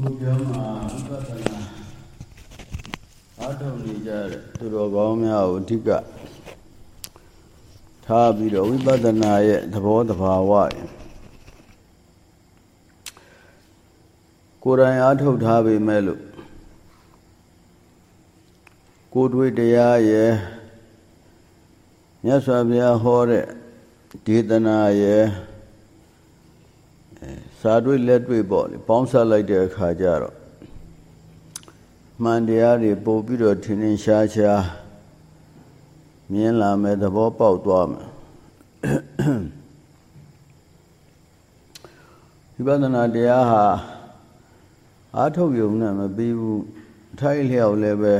ဘုရားမှာဝိပဿနာအားထုတ်နေကြတဲ့သူတော်ကောင်းများကိုအဓိကထားပြီးတော့ဝိပဿနာရဲ့သဘောတဘာဝကိုယ်တိုင်အားထုတ်ထားပေမဲ့လို့ကိုယ်တွေ့တရားရဲ့မြတ်စွာဘုရားဟောတဲ့ဒေသနာရဲ့ စာတွေ့လက်တွေ့ပေါ့လေပေါင်းစပ်လိုက်တဲ့အခါကျတော့မှန်တရားတွေပို့ပြီးတော့ထင်ထင်ရှားရှားမြင်လာမယ်သဘောပေါက်သွားမယ်ဝိပဿနာတရားဟာအားထုတ်ရုံနဲ့မပြီးဘူးထိုက်လျောက်လည်းပဲ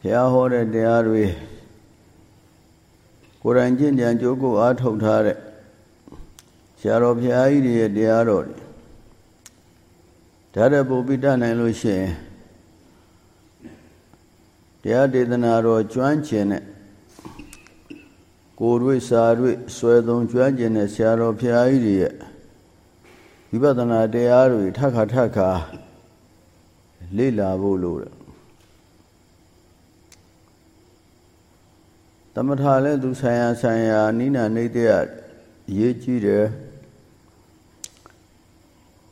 ဘုရားဟောတဲ့တရားတွေကိုယ်တိုင်ကျင့်ကြံကြိုးကိုအားထုတ်ထားတဲ့ ဆရာတော်ဘုရားကြီးတွေရဲ့တရားတော်တွေဒါတဲ့ပုပိတနိုင်လို့ရှိရင်တရားဒေသနာတော်ကျွမ်းကျင်တဲ့ကိုယ်တွေ့စာတွေ့ဆွဲသုံးကျွမ်းကျင်တဲ့ဆရာတော်ဘုရားကြီးတွေရဲ့ဝိပဿနာတရားတွေထပ်ခါထပ်ခါလေ့လာဖို့လိုတယ်သမထလည်းသူဆိုင်ရာဆိုင်ရာနိနာနေတရရေးကြည့်တယ်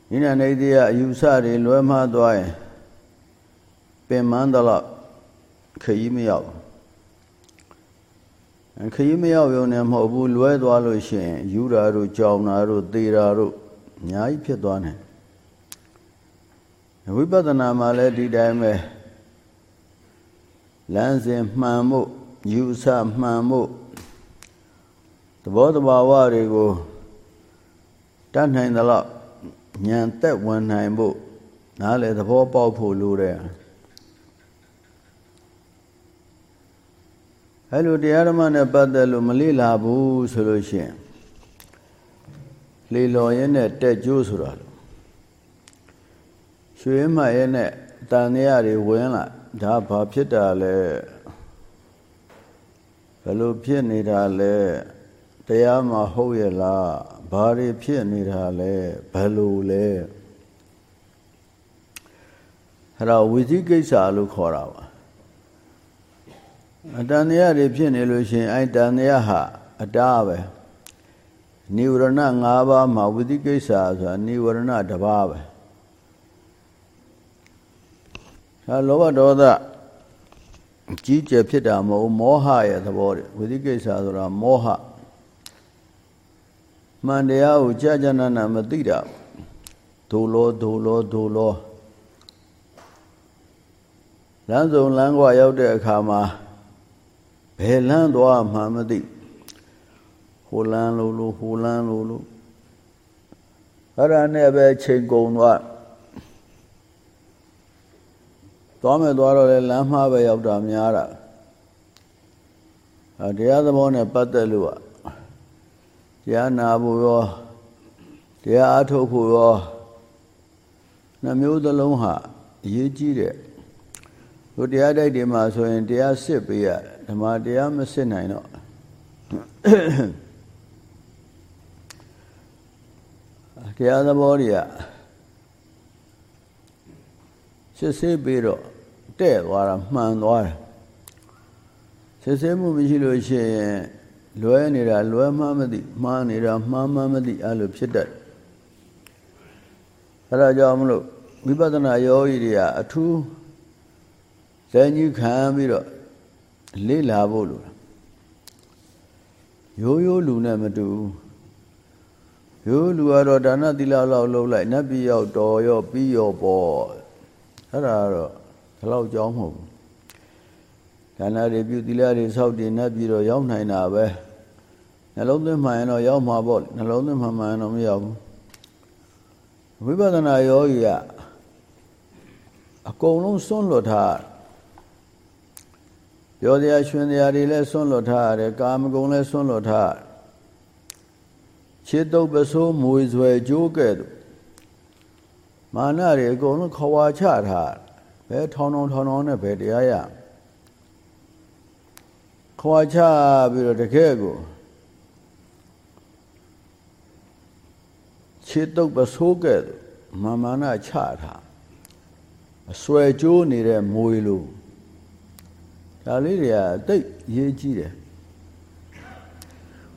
နိနာနေတရအယူဆတွေလွဲမှားသွားရင်ပင်မန်းတော့ခရီးမရောက်ခရီးမရောက်ရုံနဲ့မဟုတ်ဘူးလွဲသွားလို့ရှိရင်ယူတာတို့ကြောင်တာတို့သေတာတို့အများကြီးဖြစ်သွားတယ်ဝိပဿနာမှာလည်းဒီတိုင်းပဲလမ်းစဉ်မှန်မှုယူဆမှန်မှုသဘောတဘာဝတွေကိုတတ်နိုင်သလောက် ဉာဏ်သက်ဝင်နိုင်ဖို့နားလေသဘောပေါက်ဖို့လိုတယ်အဲလိုတရားဓမ္မနဲ့ပတ်သက်လို့မလေ့လာဘူးဆိုလို့ရှိရင်လေလော်ရဲ့နဲ့တက်ကျိုးဆိုတာလို့ရွှေမှရဲ့နဲ့တန်ရတွေဝင်လာဒါဘာဖြစ်တာလဲဘယ်လိုဖြစ်နေတာလဲတရားမှာဟုတ်ရဲ့လား ဘာတွေဖြစ်နေတာလဲဘယ်လိုလဲအဲ့တော့ဝိသိကိစ္စလို့ခေါ်တာပါအတန်တရားတွေဖြစ်နေလို့ရှိရင်အဲ့တန်တရားဟာအတားပဲနိဝရဏ၅ပါးမှာဝိသိကိစ္စဆိုတာနိဝရဏတစ်ပါးပဲအဲလောဘဒေါသကြီးကျယ်ဖြစ်တာမဟုတ်မောဟရဲ့သဘောတွေဝိသိကိစ္စဆိုတာမောဟ မှန်တရားကိုကြာကြာနာနာမသိတာဒုလောဒုလောဒုလောလမ်းစုံလမ်းကွာရောက်တဲ့အခါမှာဘယ်လမ်းသွားမှမသိဟိုလမ်းလို့လို့ဟိုလမ်းလို့လို့အဲ့ဒါနဲ့ပဲချိန်ကုန်သွားသွားမယ်သွားတော့လေလမ်းမှားပဲရောက်တာများတာအဲတရားသဘောနဲ့ပတ်သက်လို့อ่ะ တရားနာဖို့ရောတရားအထုတ်ဖို့ရောနှမျိုးသလုံးဟာအရေးကြီးတယ်တို့တရားတိုက်တွေမှာဆိုရင်တရားစစ်ပေးရဓမ္မတရားမစစ်နိုင်တော့တရားသဘောတွေကစစ်ဆေးပြီးတော့တဲ့သွားတာမှန်သွားတယ်စစ်ဆေးမှုမရှိလို့ရှိရင် လွဲနေတာလွဲမှမသိမှားနေတာမှားမှမသိအဲ့လိုဖြစ်တတ်အဲ့ဒါကြောင့်မလို့ဝိပဿနာယောဂီတွေကအထူးဇန်ကြီးခံပြီးတော့လေ့လာဖို့လိုရိုးရိုးလူနဲ့မတူရိုးလူကတော့ဒါနသီလလောက်လုံးလိုက်နတ်ပြည်ရောက်တော်ရောပြီးရောပေါ့အဲ့ဒါတော့ဒီလောက်ကြောင်းမဟုတ်ဘူးဒါနတွေပြုသီလတွေစောက်တည်နတ်ပြည်တော့ရောက်နိုင်တာပဲ နှလုံးသွင်းမှန်ရင်တော့ရောက်မှာပေါ့နှလုံးသွင်းမှန်မှန်တော့မရောက်ဘူးဝိပဿနာယောဂီကအကုန်လုံးစွန့်လွတ်ထားပြောတရားရှင်တရားတွေလည်းစွန့်လွတ်ထားရတယ်ကာမဂုဏ်လည်းစွန့်လွတ်ထားခြေတုပ်ပစိုးမွေဆွဲကြိုးကဲ့သို့မာနတွေအကုန်လုံးခွာချထားဘယ်ထောင်းထောင်းထောင်းထောင်းနဲ့ဘယ်တရားရခွာချပြီးတော့တကယ်ကို ခြခြေတုပ်ပစိုးကဲ့သို့မာမာနချထားအဆွဲကြိုးနေတဲ့မွေလိုဒါလေးတွေကတိတ်ရေးကြည့်တယ်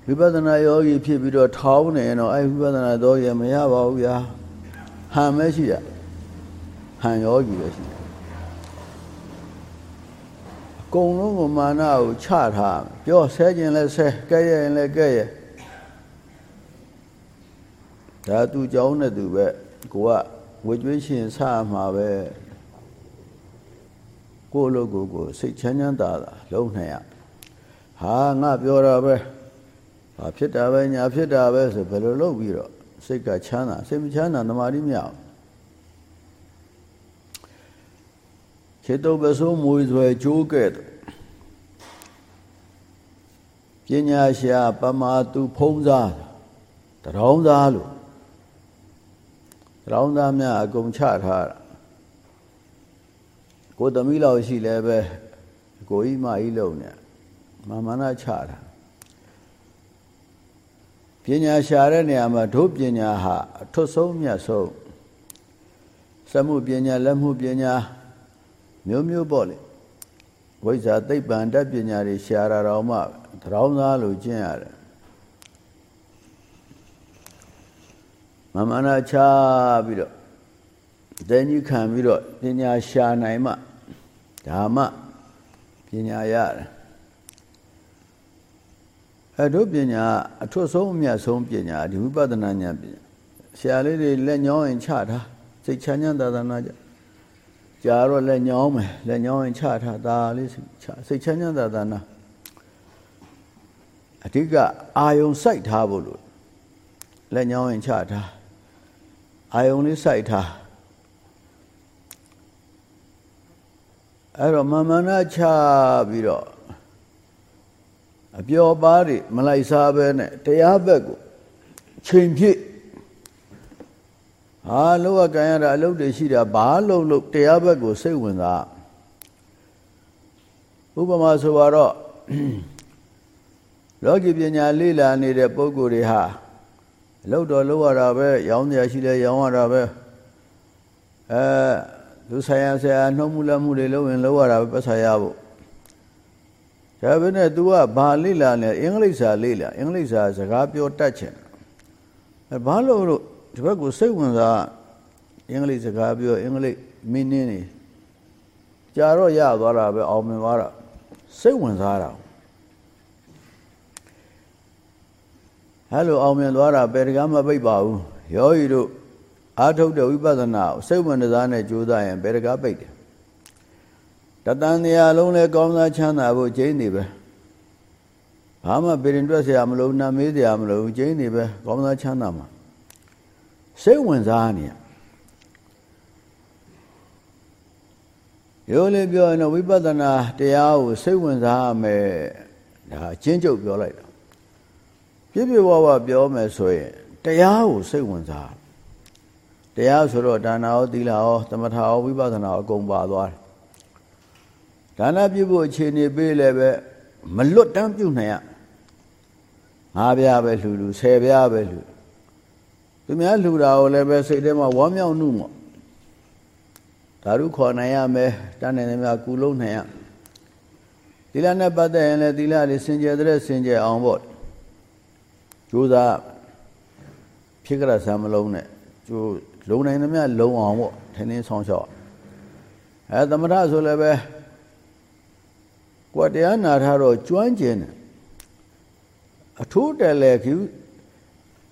ဝိပဿနာယောဂီဖြစ်ပြီးတော့ထောင်းနေရင်တော့အဲဝိပဿနာတော့ရမရပါဘူးဗျာဟန်မရှိရဟန်ယောဂီပဲရှိတယ်အကုန်လုံးကမာနကိုချထားပြောဆဲခြင်းလဲဆဲကဲရရင်လဲကဲရ ဒါသူเจ้าနဲ့သူပဲကိုကဝေကျွေးရှင်ဆမှာပဲကိုလိုကိုကိုစိတ်ချမ်းချမ်းသာသာလုံးနိုင်ရဟာငါပြောတာပဲဟာဖြစ်တာပဲညာဖြစ်တာပဲဆိုဘယ်လိုလုပ်ပြီးတော့စိတ်ကချမ်းသာစိတ်မချမ်းသာတမာတိမရအောင်ခြေတုပ်ပစိုးမွေဆွဲကြိုးကဲ့သို့ပညာရှာပမာသူဖုံးစားတရောင်းသားလို့တ ရောင်းသားများအကုန်ချထားတာကိုသမီးလောက်ရှိလဲပဲကိုကြီးမကြီးလုံနေမာမနာချတာပညာရှာတဲ့နေရာမှာဒုပညာဟာအထွတ်ဆုံးမြတ်ဆုံးစမှုပညာလက်မှုပညာမျိုးမျိုးပေါ့လေဝိဇ္ဇာသိပ္ပံတတ်ပညာတွေရှာတာတော့မှတရောင်းသားလို့ကျင့်ရတယ် မမနာချပြီးတော့တဲ့ကြီးခံပြီးတော့ပညာရှာနိုင်မှဒါမှပညာရတယ်အဲတို့ပညာအထွတ်ဆုံးအမြတ်ဆုံးပညာဒီဝိပဿနာဉာဏ်ပညာဆရာလေးတွေလက်ညောင်းရင်ချထားစိတ်ချမ်းချမ်းသာသာနာကြကြာတော့လက်ညောင်းမယ်လက်ညောင်းရင်ချထားဒါလေးချစိတ်ချမ်းချမ်းသာသာနာအဓိကအာယုံစိုက်ထားဖို့လို့လက်ညောင်းရင်ချထား အာယုံလေးစိုက်ထားအဲ့တော့မမနာချပြီးတော့အပျော်ပါးတွေမလိုက်စားပဲနဲ့တရားဘက်ကိုချိန်ပြည့်ဟာလောကကံရတာအလုပ်တွေရှိတာဘာလို့လို့တရားဘက်ကိုစိတ်ဝင်စားဥပမာဆိုတော့လောကီပညာလေ့လာနေတဲ့ပုဂ္ဂိုလ်တွေဟာ အလုပ်တော်လုပ်ရတာပဲရောင်းတရားရှိလဲရောင်းရတာပဲအဲသူဆိုင်ရဆရာနှုတ်မှုလက်မှုတွေလုပ်ရင်လုပ်ရတာပဲပတ်ဆိုင်ရဖို့ဒါပဲနဲ့ तू ကဘာလေ့လာလဲအင်္ဂလိပ်စာလေ့လာအင်္ဂလိပ်စာစကားပြောတတ်ချင်အဲဘာလို့လို့ဒီဘက်ကိုစိတ်ဝင်စားအင်္ဂလိပ်စကားပြောအင်္ဂလိပ်မင်းနင်းနေကြာတော့ရသွားတာပဲအောင်မြင်သွားတာစိတ်ဝင်စားတာ ဟဲ့လိုအောင်မြင်သွားတာဘယ်တကားမပိတ်ပါဘူးယောဂီတို့အာထုတ်တဲ့ဝိပဿနာကိုစိတ်ဝင်စားနဲ့ကြိုးစားရင်ဘယ်တကားပိတ်တယ်တတန်တရားလုံးလဲကောင်းစားချမ်းသာဖို့ကျင်းနေပဲဘာမှပြင်တွက်เสียမလို့နာမေးเสียမလို့ကျင်းနေပဲကောင်းစားချမ်းသာမှာစိတ်ဝင်စားနေရိုးလေးပြောရင်တော့ဝိပဿနာတရားကိုစိတ်ဝင်စားရမယ်ဒါအချင်းချုပ်ပြောလိုက်တာ ာ ပြည့်ပြည့်ဝဝပြောမယ်ဆိုရင်တရားကိုစိတ်ဝင်စားတရားဆိုတော့ဒါနာရောသီလရောသမထရောဝိပဿနာရောအကုန်ပါသွားတယ်ဒါနပြုဖို့အခြေအနေပေးလည်းပဲမလွတ်တမ်းပြုနိုင်ရငါးပြားပဲလှူလှူဆယ်ပြားပဲလှူသူများလှူတာကိုလည်းပဲစိတ်ထဲမှာဝမ်းမြောက်နှု့မော့ဒါရုခေါ်နိုင်ရမယ်တန်းနေနေများကုလုံးနိုင်ရသီလနဲ့ပတ်သက်ရင်လည်းသီလလေးစင်ကြယ်တဲ့စင်ကြယ်အောင်ပေါ့ ကြိုးစားဖြစ်ကြရစမ်းမလုံးနဲ့ကျိုးလုံနိုင်သမျှလုံအောင်ပေါ့ထင်းထင်းဆောင်ရှော့အဲသမထဆိုလည်းပဲကိုယ်တရားနာထားတော့ကျွမ်းကျင်တယ်အထိုးတယ်လေကျ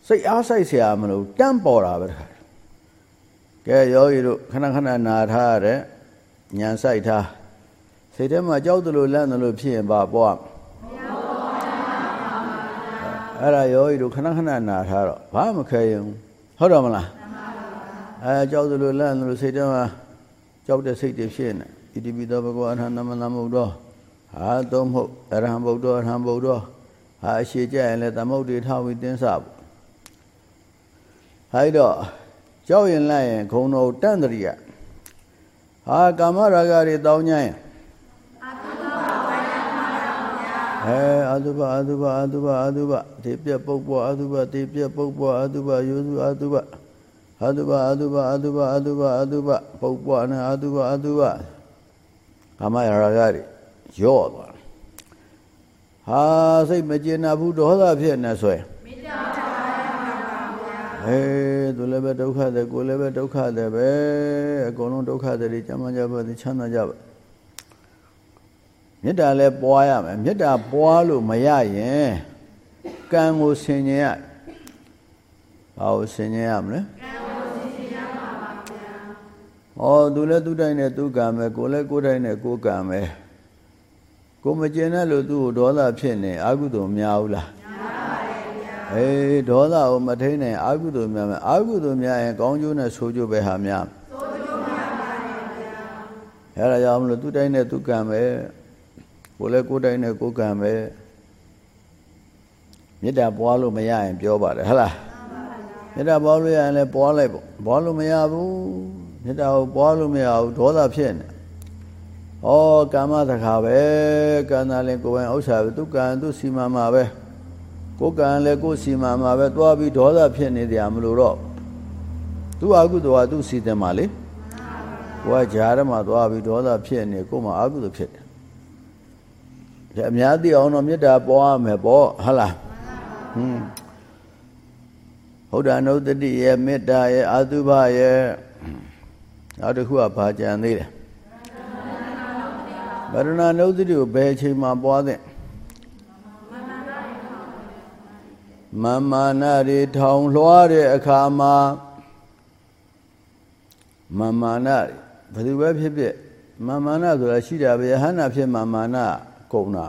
စိတ်အားဆိုင်เสียမလို့တန့်ပေါ်တာပဲတခါကဲယောဂီတို့ခဏခဏနာထားရတဲ့ညံဆိုင်ထားစိတ်ထဲမှာကြောက်တယ်လို့လန့်တယ်လို့ဖြစ်ရင်ပါပေါ့ အဲ့ဒါယောဂီတို့ခဏခဏနာထားတော့ဘာမှမခဲရင်ဟုတ်တော့မလားအဲကြောက်တယ်လို့လန့်တယ်လို့စိတ်ထဲမှာကြောက်တဲ့စိတ်တွေဖြစ်နေဣတိပိသောဘဂဝါထာနမနမုဒ္ဒောဟာသုံးမဟုတ်အရဟံဗုဒ္ဓအရဟံဗုဒ္ဓဟာအရှိကြရင်လည်းသမုဒ္ဒေထဝိတင်းစပေါ့ဟာတော့ကြောက်ရင်လိုက်ရင်ခုံတော်တန့်တရိယဟာကာမရာဂတွေတောင်းကြရင် အဲအတုပအတုပအတုပအတုပဒီပြက်ပုတ်ပေါ်အတုပဒီပြက်ပုတ်ပေါ်အတုပယောစုအတုပအတုပအတုပအတုပအတုပအတုပပုတ်ပေါ်နဲ့အတုပအတုပကာမရာဂတွေရော့သွားဟာစိတ်မကျေနပ်ဘူးဒေါသဖြစ်နေဆွဲမေတ္တာပါဗျာအေးသူလည်းပဲဒုက္ခတယ်ကိုယ်လည်းပဲဒုက္ခတယ်ပဲအကုန်လုံးဒုက္ခတွေကြမ်းကြပါစေချမ်းသာကြပါ မေတ္တာလည်းပွားရမယ်မေတ္တာပွားလို့မရရင်ကံကိုဆင်ញင်ရဘာကိုဆင်ញင်ရမလဲကံကိုဆင်ញင်ရပါပါဗျာဩသူလည်းသူတိုင်းနဲ့သူကံပဲကိုလည်းကိုတိုင်းနဲ့ကိုကံပဲကိုမကျင်တဲ့လို့သူ့ကိုဒေါသဖြစ်နေအာဟုတုများဘူးလားများပါတယ်ဗျာအေးဒေါသကိုမထိန်နိုင်အာဟုတုများမယ်အာဟုတုများရင်ကောင်းကျိုးနဲ့ဆိုးကျိုးပဲဟာများဆိုးကျိုးများပါတယ်ဗျာအဲ့ဒါကြောင့်မလို့သူတိုင်းနဲ့သူကံပဲ ကိုလည်းကိုယ်တိုင်နဲ့ကိုယ်ကံပဲမေတ္တာပွားလို့မရရင်ပြောပါတယ်ဟုတ်လားမေတ္တာပွားလို့ရရင်လည်းပွားလိုက်ပေါ့ပွားလို့မရဘူးမေတ္တာကိုပွားလို့မရဘူးဒေါသဖြစ်နေဩကာမသခါပဲကံသာလင်ကိုယ်ပိုင်ဥစ္စာပဲသူကံသူစီမံမှာပဲကိုယ်ကံလည်းကိုယ်စီမံမှာပဲသွားပြီးဒေါသဖြစ်နေတယ်မလို့တော့သူအကုသိုလ်ကသူစီတယ်မှာလေကိုယ်ကဂျာရမှာသွားပြီးဒေါသဖြစ်နေကိုယ်မှာအကုသိုလ်ဖြစ်တယ်ဒါ အများသိအောင်တော့မေတ္တာပွားမယ်ပေါ့ဟုတ်လားဟွန်းဘုဒ္ဓနုတ္တိရဲ့မေတ္တာရဲ့အာသုဘရဲ့နောက်တစ်ခုကဘာကြံသေးလဲဗရဏနုတ္တိကိုဘယ်အချိန်မှပွားသင့်မမာနတွေထောင်လွှားတဲ့အခါမှာမမာနဘယ်သူပဲဖြစ်ဖြစ်မမာနဆိုတာရှိတာပဲဟန္တာဖြစ်မမာန ကုန်တာ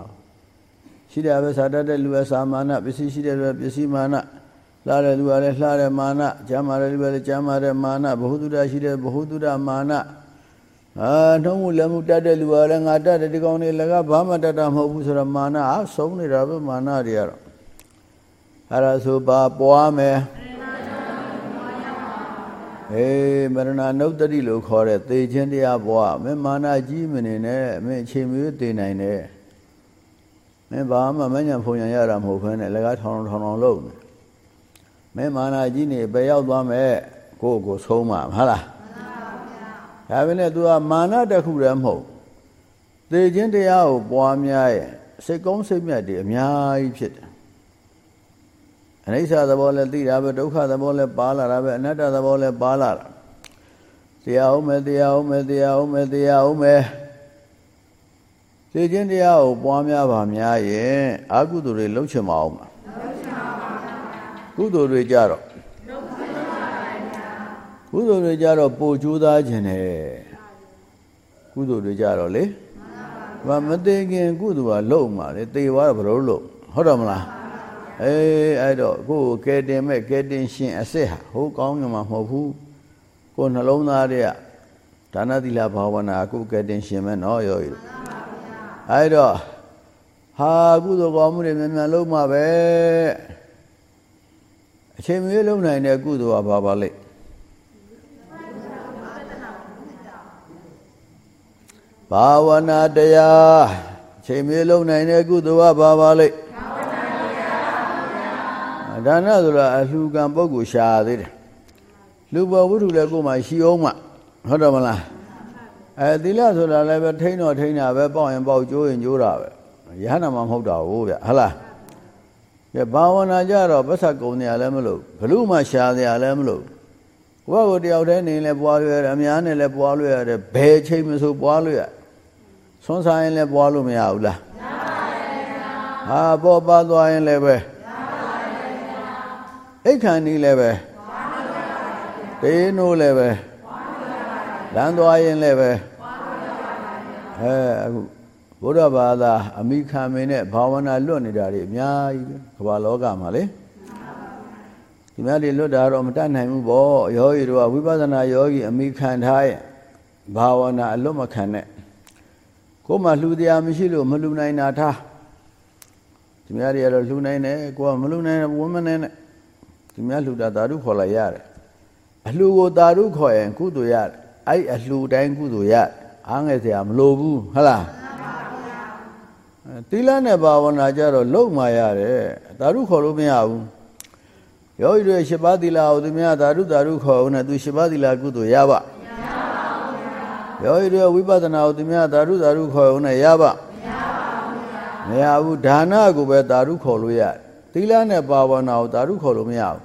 ရှိတယ်ပဲစာတတ်တဲ့လူပဲစာမာနပစ္စည်းရှိတဲ့လူပဲပစ္စည်းမာနလှတဲ့လူကလည်းလှတဲ့မာနကျမ်းမာတဲ့လူကလည်းကျမ်းမာတဲ့မာနဘ ഹു တုဒရှိတဲ့ဘ ഹു တုဒမာနအာနှုံးမှုလည်းမှုတတ်တဲ့လူကလည်းငါတတ်တဲ့ဒီကောင်တွေလည်းကဘာမှတတ်တာမဟုတ်ဘူးဆိုတော့မာနအဆုံးနေတာပဲမာနတွေကတော့အဲ့ဒါဆိုပါပွားမယ်အေးမရဏနုတ္တိလို့ခေါ်တဲ့သေခြင်းတရားပွားမင်းမာနကြီးမနေနဲ့မင်းအချိန်မျိုးသေနိုင်တယ် မင်းဘာမှမညံဖုန်ရရတာမဟုတ်ဘဲနဲ့လက်ကားထောင်ထောင်ထောင်လုံးမင်းမာနာကြီးနေပဲရောက်သွားမဲ့ကိုယ့်ကိုဆုံးမှာဟုတ်လားဒါပဲနဲ့ तू ကမာနတစ်ခုတည်းမဟုတ်သေခြင်းတရားကိုပွားများရဲ့စိတ်ကောင်းစိတ်မြတ်တွေအများကြီးဖြစ်တယ်အနိစ္စသဘောလည်းသိတာပဲဒုက္ခသဘောလည်းပါလာတာပဲအနတ္တသဘောလည်းပါလာတာတရားဟုတ်မယ်တရားဟုတ်မယ်တရားဟုတ်မယ်တရားဟုတ်မယ် သိခြင်းတရားကိုပွားများပါများရင်အကုသိုလ်တွေလှုပ်ချင်မအောင်ပါလှုပ်ချင်ပါပါကုသိုလ်တွေကြတော့လှုပ်ချင်ပါပါကုသိုလ်တွေကြတော့ပို့ကြိုးစားခြင်းနဲ့ကုသိုလ်တွေကြတော့လေဘာမသိခင်ကုသိုလ်ကလုံမှာလေသေသွားတော့ဘလို့လို့ဟုတ်တယ်မလားအေးအဲ့တော့ကိုယ်ကဲတင်မဲ့ကဲတင်ရှင်အစ်စ်ဟာဟိုကောင်းငမှာမဟုတ်ဘူးကိုယ်နှလုံးသားတွေကဒါနသီလဘာဝနာကိုယ်ကဲတင်ရှင်မဲ့နော်ရောရ အဲ့တော့ဟာကုသိုလ်ကောင်းမှုတွေမြန်မြန်လုပ်မှာပဲအချိန်မရွေးလုပ်နိုင်တဲ့ကုသိုလ်ကဘာပါလဲဘာဝနာတရားအချိန်မရွေးလုပ်နိုင်တဲ့ကုသိုလ်ကဘာပါလဲဒါနဆိုတာအလှကံပုဂ္ဂိုလ်ရှာသေးတယ်လူဘဝုဒ္ဓလည်းကိုယ်မှရှိအောင်မှဟုတ်တယ်မလား အဲသီလဆိုတာလည်းပဲထိန်းတော့ထိန်းတာပဲပေါက်ရင်ပေါက်ကျိုးရင်ကျိုးတာပဲရဟနာမှမဟုတ်တာဟုတ်ဗျဟလားကဲဘာဝနာကြတော့ပတ်သက်ကုန်နေရလည်းမလို့ဘလို့မှရှာနေရလည်းမလို့ဘုရားကိုတယောက်တည်းနေလဲပွားလို့ရတယ်အများနဲ့လည်းပွားလို့ရတယ်ဘယ်ချိန်မဆိုပွားလို့ရဆွမ်းစားရင်လည်းပွားလို့မရဘူးလားမရပါဘူးဟာပေါ်ပါသွားရင်လည်းပဲမရပါဘူးအိတ်ခံနေလည်းပဲပွားလို့ရပါတယ်တေးနိုးလည်းပဲ လမ်းသွားရင်လည်းပဲအဲအခုဘုရားဘာသာအမိခံမင်းနဲ့ဘာဝနာလွတ်နေတာတွေအများကြီးပဲကမ္ဘာလောကမှာလေဒီများတွေလွတ်တာတော့မတတ်နိုင်ဘူးပေါ့ယောဂီတို့ကဝိပဿနာယောဂီအမိခံထားရဲ့ဘာဝနာအလွတ်မခံနဲ့ကိုယ်မှလှူတရားမရှိလို့မလှူနိုင်တာထားဒီများတွေကတော့လှူနိုင်တယ်ကိုယ်ကမလှူနိုင်ဝမ်းမနဲ့ဒီများလှူတာသာဓုခေါ်လိုက်ရတယ်အလှူကိုသာဓုခေါ်ရင်ကုသိုလ်ရတယ် အဲ့အလှူတိုင်းကုသိုလ်ရအားငယ်စရာမလိုဘူးဟုတ်လားအဲသီလနဲ့ဘာဝနာကြတော့လုံမာရတယ်သာဓုခေါ်လို့မရဘူးယောဂီတွေရှစ်ပါးသီလကိုသူများသာဓုသာဓုခေါ်ဦးနဲ့သူရှစ်ပါးသီလကုသိုလ်ရပါမရပါဘူးယောဂီတွေဝိပဿနာကိုသူများသာဓုသာဓုခေါ်ဦးနဲ့ရပါမရပါဘူးမရဘူးဒါနကိုပဲသာဓုခေါ်လို့ရတယ်သီလနဲ့ဘာဝနာကိုသာဓုခေါ်လို့မရဘူး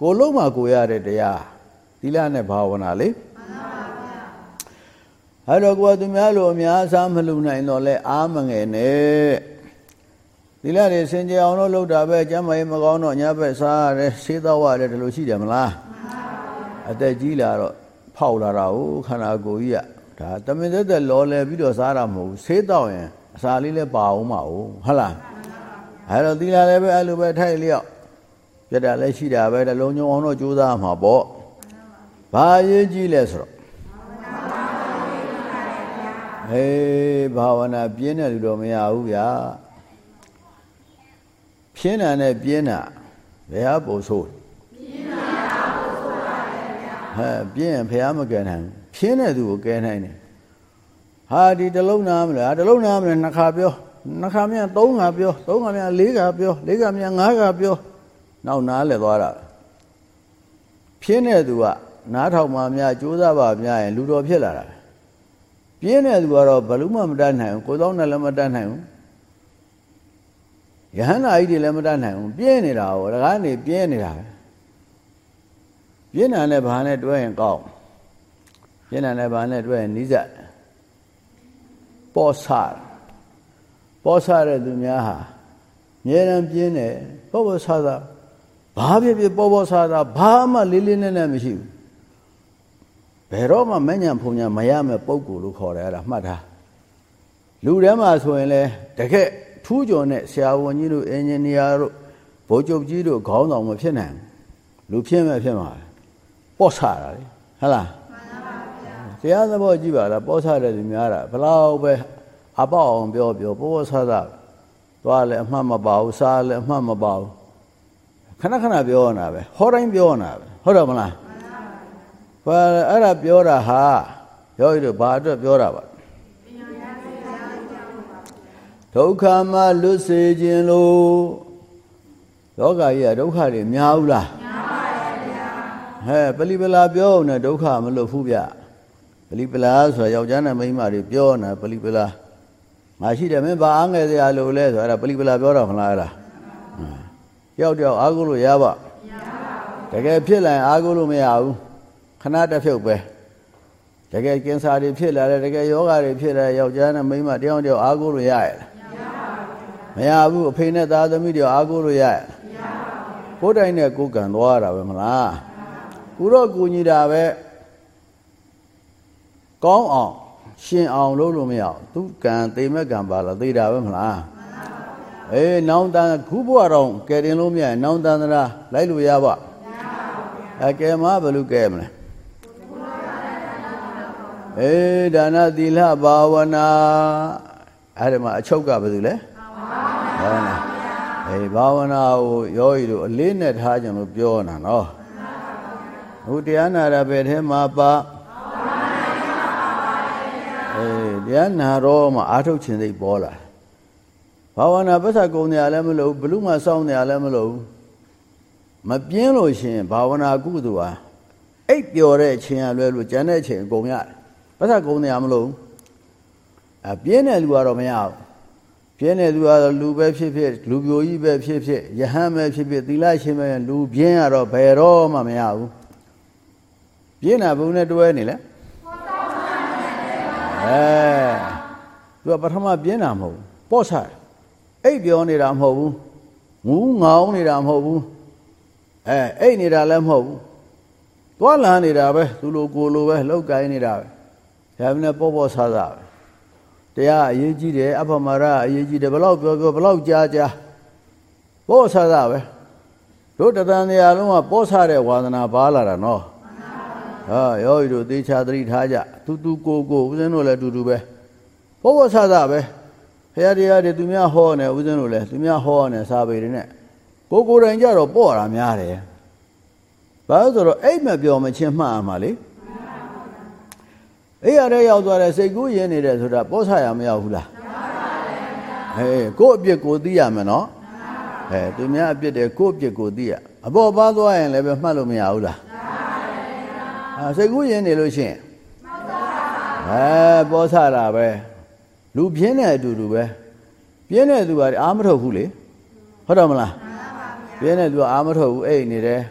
ကိုလုံးမှာကိုရတဲ့တရားသီလနဲ့ဘာဝနာလေ အဲ့တော့ကိုယ်သူများလိုအများစားမလူနိုင်တော့လဲအားမငယ်နဲ့သီလတွေစင်ကြအောင်လို့လုပ်တာပဲကျမ်းမာရေးမကောင်းတော့ညဘက်စားရတယ်ဆေးတော့ရတယ်ဒီလိုရှိတယ်မလားအသက်ကြီးလာတော့ဖောက်လာတာကိုခန္ဓာကိုယ်ကြီးကဒါတမင်သက်သက်လော်လဲပြီးတော့စားတာမဟုတ်ဘူးဆေးတော့ရင်အစာလေးလည်းပါအောင်မဟုတ်ဟုတ်လားအဲ့တော့သီလလည်းပဲအဲ့လိုပဲထိုက်လျောက်ပြတ်တာလည်းရှိတာပဲတလုံးညုံအောင်တော့ကြိုးစားမှာပေါ့ဘာရေးကြီးလဲဆိုတော့ ဟေးဘာဝနာပြင်းတဲ့လူတော့မရဘူးဗျာဖြင်းတာနဲ့ပြင်းတာဘယ်ဟာပို့ဆိုးပြင်းတာပို့ဆိုးပါလေဗျာဟဲ့ပြင်းရင်ဖះမကယ်နိုင်ဖြင်းတဲ့သူကိုကယ်နိုင်တယ်ဟာဒီတလုံးနာမလားတလုံးနာမလားနှစ်ခါပြောနှစ်ခါမြန်သုံးခါပြောသုံးခါမြန်လေးခါပြောလေးခါမြန်ငါးခါပြောနောက်နားလဲသွားတာဖြင်းတဲ့သူကနားထောင်မှများကြိုးစားပါများရင်လူတော်ဖြစ်လာတာ ပြင်းတဲ့သူကတော့ဘလို့မှမတတ်နိုင်ဘူးကိုယ်သောနဲ့လည်းမတတ်နိုင်ဘူးယဟန္တာကြီးတွေလည်းမတတ်နိုင်ဘူးပြင်းနေတာဟောတကားနေပြင်းနေတာပဲပြင်းတာနဲ့ဘာနဲ့တွဲရင်ကောင်းပြင်းတာနဲ့ဘာနဲ့တွဲရင်နိစ္စပေါ်ဆာပေါ်ဆာတဲ့သူများဟာအများရန်ပြင်းတယ်ပေါ်ပေါ်ဆာဆာဘာဖြစ်ဖြစ်ပေါ်ပေါ်ဆာဆာဘာမှလေးလေးနက်နက်မရှိဘူး ဘယ်တော့မှမညံဖုန်ညာမရမဲ့ပုံကိုလို့ခေါ်တယ်အဲ့ဒါမှတ်ထားလူထဲမှာဆိုရင်လေတကက်ထူးကျော်နဲ့ဆရာဝန်ကြီးတို့အင်ဂျင်နီယာတို့ဗိုလ်ချုပ်ကြီးတို့ခေါင်းဆောင်မဖြစ်နိုင်လူဖြစ်မဲ့ဖြစ်မှာပေါ့ဆတာလေဟုတ်လားတရားသဘောကြည့်ပါလားပေါ့ဆတဲ့သူများတာဘလောက်ပဲအပေါက်အောင်ပြောပြောပေါ့ပေါ့ဆတာသွားလဲအမှတ်မပါဘူးစားလဲအမှတ်မပါဘူးခဏခဏပြောနေတာပဲဟောတိုင်းပြောနေတာပဲဟုတ်တယ်မလား ဘာအဲ့ဒါပြောတာဟာယောဂီတို့ဘာအတွက်ပြောတာပါဒုက္ခမှလွတ်စေခြင်းလို့လောကကြီးကဒုက္ခတွေများဘူးလားများပါတယ်ဗျာဟဲ့ပလီပလာပြောနေဒုက္ခမလွတ်ဘူးဗျပလီပလာဆိုယောက်ျားနဲ့မိန်းမတွေပြောနေပလီပလာငါရှိတယ်မင်းဘာအားငယ်စရာလို့လဲဆိုအဲ့ဒါပလီပလာပြောတော့မလားအဲ့ဒါတယောက်တယောက်အားကိုးလို့ရပါမရပါဘူးတကယ်ဖြစ်လာရင်အားကိုးလို့မရဘူး ခဏတစ်ဖြုတ်ပဲတကယ်ကင်ဆာတွေဖြစ်လာတယ်တကယ်ယောဂတွေဖြစ်လာယောက်ျားနဲ့မိန်းမတယောက်တယောက်အားကိုးလို့ရရဲ့မရဘူးအဖေနဲ့သားသမီးတွေအားကိုးလို့ရရဲ့ကိုယ်တိုင်နဲ့ကိုယ်ကံသွားတာပဲမလားကိုတော့ကိုညီတာပဲကောင်းအောင်ရှင်အောင်လုပ်လို့မရအောင်သူကံသိမဲ့ကံပါလားသိတာပဲမလားအေးနောင်တန်ခုဘွားတော့ကဲတင်လို့မရနောင်တန်သလားလိုက်လို့ရပါအကဲမဘယ်လိုကဲမလဲ အေးဒါနသီလဘာဝနာအဲ့ဒီမှာအချုပ်ကဘယ်သူလဲဘာဝနာအေးဘာဝနာကိုယောဂီတို့အလေးနဲ့ထားကြလို့ပြောနေတာနော်ဟိုတရားနာရပဲထဲမှာပါအေးတရားနာတော့မှအာထုတ်ခြင်းစိတ်ပေါ်လာဘာဝနာပစ္စကုံနေရလည်းမလို့ဘလူးမှစောင်းနေရလည်းမလို့မပြင်းလို့ရှင်ဘာဝနာကုသိုလ်ဟာအိပ်ပျော်တဲ့အချိန်ကလွဲလို့ကျန်တဲ့အချိန်အကုန်ရတယ် ပတ်သက်ကုန်နေရမလို့အပြင်းတဲ့လူကတော့မရဘူးပြင်းတဲ့လူကတော့လူပဲဖြစ်ဖြစ်လူပြိုကြီးပဲဖြစ်ဖြစ်ယဟန်ပဲဖြစ်ဖြစ်သီလရှင်ပဲလူပြင်းရတော့ဘယ်တော့မှမရဘူးပြင်းတာဘုံနဲ့တွဲနေလဲအဲသူကပထမပြင်းတာမဟုတ်ဘူးပေါ့ဆာအိပ်ပြောနေတာမဟုတ်ဘူးငူးငောင်းနေတာမဟုတ်ဘူးအဲအိတ်နေတာလည်းမဟုတ်ဘူးသွားလာနေတာပဲသူလိုကိုလိုပဲလောက်ကိုင်းနေတာပဲ ဒါမှလည်းပေါ့ပေါ့ဆာဆာပဲတရားအရေးကြီးတယ်အဖမရအရေးကြီးတယ်ဘလောက်ပြောပြောဘလောက်ကြားကြားပေါ့ဆာဆာပဲတို့တန်တရားလုံးကပေါ့ဆာတဲ့ဝါသနာပါလာတာနော်ဟာယောဂီတို့သေချာသတိထားကြသူသူကိုကိုဦးဇင်းတို့လည်းတူတူပဲပေါ့ပေါ့ဆာဆာပဲဖရာတရားတွေသူများဟောနေဦးဇင်းတို့လည်းသူများဟောနေစာပေတွေနဲ့ကိုကိုယ်တိုင်ကြတော့ပေါ့တာများတယ်ဘာလို့ဆိုတော့အိတ်မပြောမချင်းမှတ်အမှာလေ အိတ်ရတဲ့ရောက်သွားတဲ့စိတ်ကူးရင်းနေတယ်ဆိုတာပောဆရမရောက်ဘူးလားအဲအေးကိုယ့်အပြစ်ကိုသိရမယ်နော်အဲသူများအပြစ်တွေကိုယ့်အပြစ်ကိုသိရအပေါ်ပါသွားရင်လည်းပဲမှတ်လို့မရဘူးလားအဲစိတ်ကူးရင်နေလို့ရှိရင်အဲပေါ်ဆတာပဲလူပြင်းတဲ့အတူတူပဲပြင်းတဲ့သူကအာမထုတ်ဘူးလေဟုတ်တယ်မလားပြင်းတဲ့သူကအာမထုတ်ဘူးအိတ်နေတယ်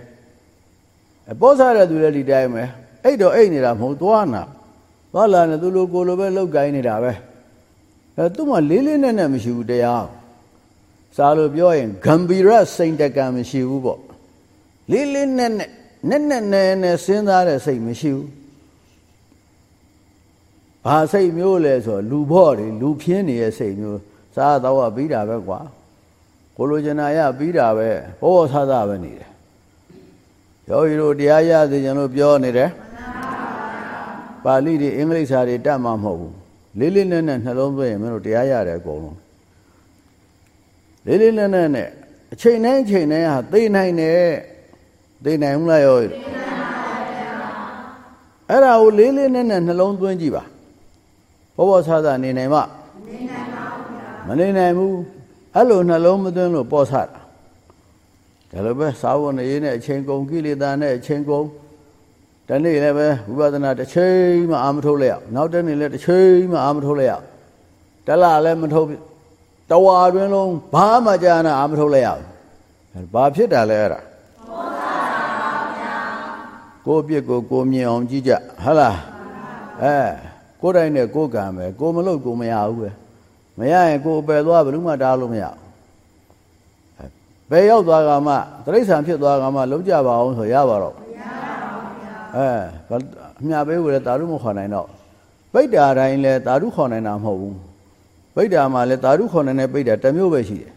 အပေါ်ဆတဲ့သူလည်းဒီတိုင်းပဲအိတ်တော့အိတ်နေတာမဟုတ်သွားနာ သွားလာနေသူလိုကိုလိုပဲလောက်ကိုင်းနေတာပဲအဲသူ့မှာလေးလေးနက်နက်မရှိဘူးတရားစာလို့ပြောရင်ဂံဗီရစိန်တကံမရှိဘူးပေါ့လေးလေးနက်နက်နက်နက်နဲနဲစဉ်းစားတဲ့စိတ်မရှိဘူးဘာစိတ်မျိုးလဲဆိုလူဖို့တွေလူဖြင်းနေတဲ့စိတ်မျိုးစားတော့ပြီးတာပဲကွာကိုလိုချင်တာရပြီးတာပဲဘောဘောဆားဆားပဲနေတယ်ယောဂီတို့တရားရသေးကြလို့ပြောနေတယ် ပါဠိတွေအင်္ဂလိပ်စာတွေတတ်မှာမဟုတ်ဘူးလေးလေးနက်နက်နှလုံးသွင်းရင်မင်းတို့တရားရတယ်အကုန်လုံးလေးလေးနက်နက်နဲ့အချိန်တိုင်းအချိန်တိုင်းဟာသိနိုင်တယ်သိနိုင်မလားယောဂီအဲ့ဒါကိုလေးလေးနက်နက်နှလုံးသွင်းကြည့်ပါဘောဘောဆာဆာနေနိုင်မနေနိုင်ပါဘူးမနေနိုင်ဘူးအဲ့လိုနှလုံးမသွင်းလို့ပေါ်ဆတာဒါလိုပဲသာဝနေရေးနဲ့အချိန်ကုန်ကိလေသာနဲ့အချိန်ကုန် တနေ့လည်းပဲဝိပဿနာတစ်ချိန်မှအာမထုတ်လိုက်ရနောက်တနေ့လည်းတစ်ချိန်မှအာမထုတ်လိုက်ရတလားလည်းမထုတ်တဝါတွင်လုံးဘာမှကြာနာအာမထုတ်လိုက်ရဘာဖြစ်တာလဲအဲ့ဒါကိုပြစ်ကိုကိုမြင်အောင်ကြည့်ကြဟုတ်လားအဲကိုယ်တိုင်နဲ့ကိုယ်ကံပဲကိုမလို့ကိုမရဘူးပဲမရရင်ကိုယ်ပယ်သွားဘယ်လို့မှတားလို့မရဘယ်ရောက်သွားကမှတရိษံဖြစ်သွားကမှလုံးကြပါအောင်ဆိုရပါတော့မရပါဘူး အဲအမြပေးဝယ်တာရုမခေါ်နိုင်တော့ပိဋ္ဌာတိုင်းလဲတာရုခေါ်နိုင်တာမဟုတ်ဘူးပိဋ္ဌာမှာလဲတာရုခေါ်နိုင်တဲ့ပိဋ္ဌာတစ်မျိုးပဲရှိတယ်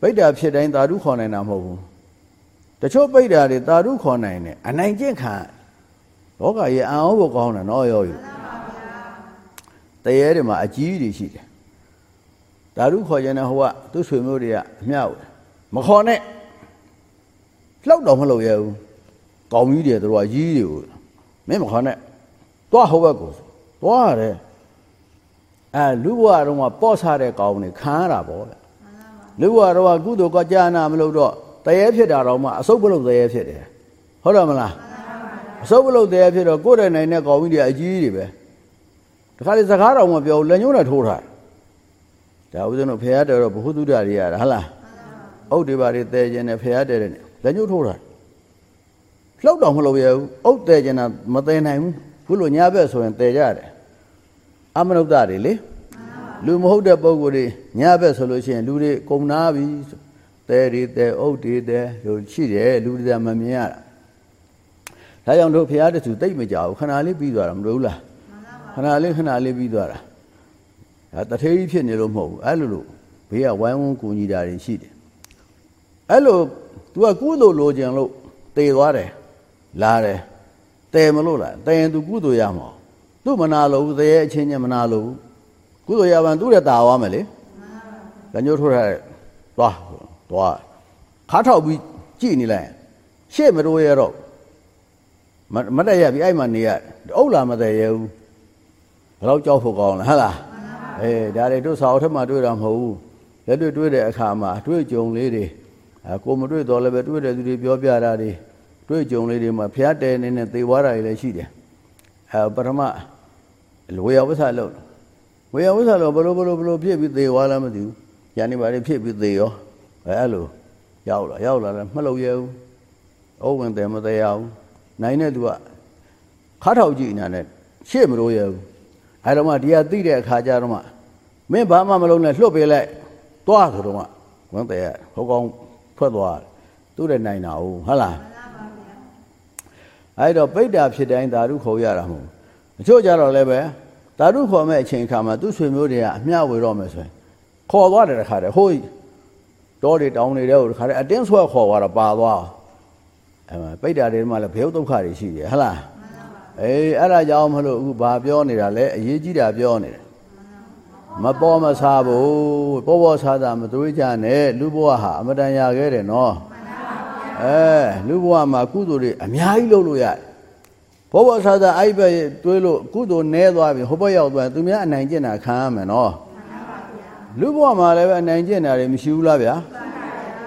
ပိဋ္ဌာဖြစ်တိုင်းတာရုခေါ်နိုင်တာမဟုတ်ဘူးတချို့ပိဋ္ဌာတွေတာရုခေါ်နိုင်တယ်အနိုင်ကျင့်ခံလောကကြီးအံ့ဩဖို့ကောင်းတယ်နော်ရောယူတရေတွေမှာအကြီးတွေရှိတယ်ဒါရုခေါ်ရင်လည်းဟိုကသူ့ဆွေမျိုးတွေကအမြောက်မခေါ်နဲ့လှုပ်တော့မလှုပ်ရဘူးကောင်းကြီးတွေတို့ကကြီးတွေကို မင်းမခေါ်နဲ့သွားဟိုဘက်ကိုသွားရတယ်အဲလူဘဝတော့ကပေါ့ဆတဲ့ကောင်းတွေခံရတာပေါ့လေလူဘဝတော့ကကုသိုလ်ကကြာနာမလို့တော့တရေဖြစ်တာတော့မှအစုပ်ပလုတ်တရေဖြစ်တယ်ဟုတ်တယ်မလားအစုပ်ပလုတ်တရေဖြစ်တော့ကိုယ်တိုင်နိုင်တဲ့ကောင်းကြီးတွေအကြီးတွေပဲတခါလေစကားတော်မပြောဘူးလက်ညှိုးနဲ့ထိုးထားဒါဥစဉ်တို့ဖရာတော်တော့ဘ ഹു တုဒ္ဒတွေရတာဟလားအုတ်တွေပါတွေတဲခြင်းနဲ့ဖရာတဲတဲ့လက်ညှိုးထိုးထား လှုပ်တော့မလှုပ်ရဘူးအုတ်တဲခြင်းတာမတဲနိုင်ဘူးခုလိုညာဘက်ဆိုရင်တဲကြတယ်အမနုဿတွေလေလူမဟုတ်တဲ့ပုံကိုယ်တွေညာဘက်ဆိုလို့ရှိရင်လူတွေကုံနာပြီတဲတွေတဲအုတ်တွေတဲလို့ရှိတယ်လူတွေမမြင်ရတာဒါကြောင့်တို့ဖရာတသူတိတ်မကြဘူးခဏလေးပြီးသွားတာမလို့လားခဏလေးခဏလေးပြီးသွားတာဒါတထေးကြီးဖြစ်နေလို့မဟုတ်ဘူးအဲ့လိုလို့ဘေးကဝိုင်းဝန်းကူညီတာတွေရှိတယ်အဲ့လို तू ကကုသိုလ်လိုချင်လို့တည်သွားတယ် လာတယ်တည်မလို့လားတည်ရင် तू ကုသိုလ်ရမှာသူ့မနာလို့တည်ရဲ့အချင်းချင်းမနာလို့ကုသိုလ်ရပန်သူ့ရဲ့တာသွားမယ်လေလက်ညှိုးထိုးထားတဲ့သွားသွားခါထောက်ပြီးကြည့်နေလိုက်ရှေ့မတိုးရတော့မတည့်ရပြီအဲ့မှနေရအုပ်လာမတည့်ရဘူးဘယ်တော့ကြောက်ဖို့ကောင်းလဲဟဟလားအေးဒါတွေတို့စာအုပ်ထက်မှတွေ့တာမဟုတ်ဘူးလက်တွေ့တွေ့တဲ့အခါမှာအတွေ့အကြုံလေးတွေအကိုမတွေ့တော့လည်းပဲတွေ့တဲ့သူတွေပြောပြတာတွေ တွေ့ကြုံလေးတွေမှာဖျားတဲနေနဲ့သေသွားတာတွေလည်းရှိတယ်အဲပထမဝေယဝိသလို့ဝေယဝိသလို့ဘလို့ဘလို့ဘလို့ဖြစ်ပြီးသေသွားလားမသိဘူးညာနေပါလေဖြစ်ပြီးသေရောအဲအဲ့လိုရောက်လာရောက်လာလည်းမလှုပ်ရဘူးအုပ်ဝင်တယ်မသေးရဘူးနိုင်တဲ့သူကခါထောက်ကြည့်နေတာနဲ့ရှေ့မလို့ရဘူးအဲတော့မှဒီကသိတဲ့အခါကျတော့မှမင်းဘာမှမလုပ်နဲ့လှုပ်ပေးလိုက်သွားဆိုတော့မှဝင်တယ်ဟိုကောင်ထွက်သွားသူ့တဲ့နိုင်တာဟုတ်ဟုတ်လား အဲ့တော့ပိဋ္ဌာဖြစ်တိုင်းဓာတုခေါ်ရတာမဟုတ်အချို့ကြတော့လည်းပဲဓာတုခေါ်မဲ့အချိန်ခါမှာသူ့ဆွေမျိုးတွေကအမျှဝေတော့မယ်ဆိုရင်ခေါ်သွားတယ်တခါတည်းဟိုတောတွေတောင်းနေတဲ့ဟိုတခါတည်းအတင်းဆွဲခေါ်သွားတော့ပါသွားအဲပိဋ္ဌာတွေမှာလည်းဘေုဒုက္ခတွေရှိတယ်ဟုတ်လားအေးအဲ့ဒါကြောင့်မလို့အခုဘာပြောနေတာလဲအရေးကြီးတာပြောနေတယ်မပေါ်မစားဘူးပေါ်ပေါ်စားတာမတွေးကြနဲ့လူဘဝဟာအမတန်ရခဲ့တယ်နော် အဲလူဘဝမှာကုသိုလ်တွေအများကြီးလုပ်လို့ရတယ်ဘောဘောစားတာအဲ့ဘက်တွေးလို့ကုသိုလ်နည်းသွားပြီဟိုဘက်ရောက်သွားသူများအနိုင်ကျင့်တာခံရမယ်နော်ဟလူဘဝမှာလည်းပဲအနိုင်ကျင့်တာတွေမရှိဘူးလားဗျာ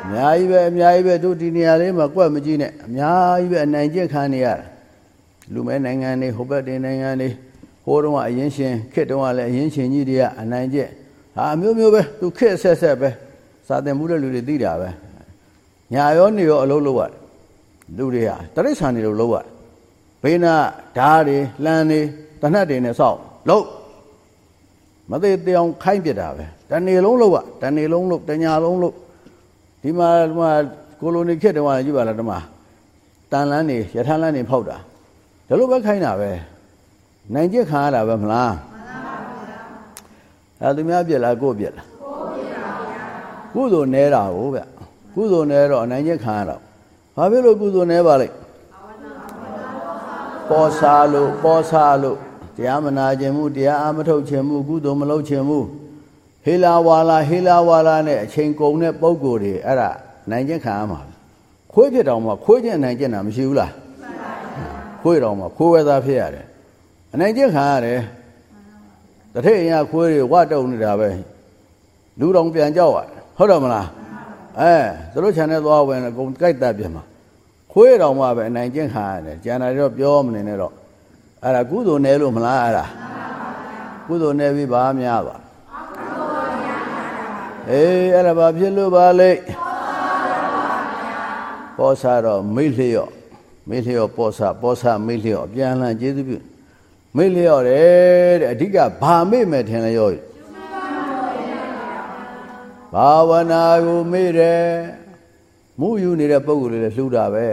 အများကြီးပဲအများကြီးပဲတို့ဒီနေရာလေးမှာကွက်မကြည့်နဲ့အများကြီးပဲအနိုင်ကျင့်ခံနေရတာလူမဲနိုင်ငံတွေဟိုဘက်တင်နိုင်ငံတွေဟိုတုန်းကအရင်ရှင်ခစ်တုန်းကလည်းအရင်ရှင်ကြီးတွေကအနိုင်ကျင့်ဟာအမျိုးမျိုးပဲသူခစ်ဆက်ဆက်ပဲစာသင်မှုတဲ့လူတွေသိတာပဲ ညာရောနေရောအလုပ်လုပ်ရတယ်လူတွေဟာတရိษံတွေလို့လုပ်ရတယ်ဘေးနာဓားတွေလှမ်းတွေတနတ်တွေနဲ့စောက်လုပ်မသေးတောင်ခိုင်းပြတာပဲတနေ့လုံးလုပ်ရတနေ့လုံးလုပ်တညာလုံးလုပ်ဒီမှာဒီမှာကိုလိုနီခက်တုန်းကကြည့်ပါလားဒီမှာတန်လန်းနေရထန်းလန်းနေဖောက်တာဒါလိုပဲခိုင်းတာပဲနိုင်ကျက်ခံရတာပဲမလားအဲသူများပြက်လားကိုပြက်လားကုသိုလ်နဲတာကိုဗျ ကုသိုလ်နဲတော့အနိုင်ကျက်ခံရတော့ဘာဖြစ်လို့ကုသိုလ်နဲပါလိမ့်ပေါ်စားလို့ပေါ်စားလို့တရားမနာခြင်းမှုတရားအမထုတ်ခြင်းမှုကုသိုလ်မလုပ်ခြင်းမှုဟေလာဝါလာဟေလာဝါလာနဲ့အချိန်ကုန်တဲ့ပုံကိုယ်တွေအဲ့ဒါနိုင်ခြင်းခံရမှာခွေးဖြစ်တောင်မှခွေးခြင်းနိုင်ခြင်းတာမရှိဘူးလားခွေးတောင်မှခွေးဝဲသားဖြစ်ရတယ်အနိုင်ခြင်းခံရတယ်တထည့်ရင်ကခွေးတွေဝတ်တုံနေတာပဲလူတော်ပြန်ကြောက်ရတယ်ဟုတ်တယ်မလား အဲသူတို့ခြံထဲသွားဝင်အကုန်ကြိုက်တတ်ပြန်မှာခွေးတော်မှပဲအနိုင်ကျင့်ခံရတယ်ကျန်တာတော့ပြောမနေနဲ့တော့အဲ့ဒါကုသိုလ်နယ်လို့မလားအဲ့ဒါကုသိုလ်နယ်ပြီးဘာများပါအေးအဲ့ဒါဘာဖြစ်လို့ပါလဲပေါ်စားတော့မိလျော့မိလျော့ပေါ်စားပေါ်စားမိလျော့ပြန်လှန်ကျေးဇူးပြုမိလျော့တယ်တဲ့အဓိကဘာမေ့မယ်ထင်လဲရော ဘာဝနာကိုမေ့တယ်မူယူနေတဲ့ပုံကိုယ်လေးလည်းလှူတာပဲ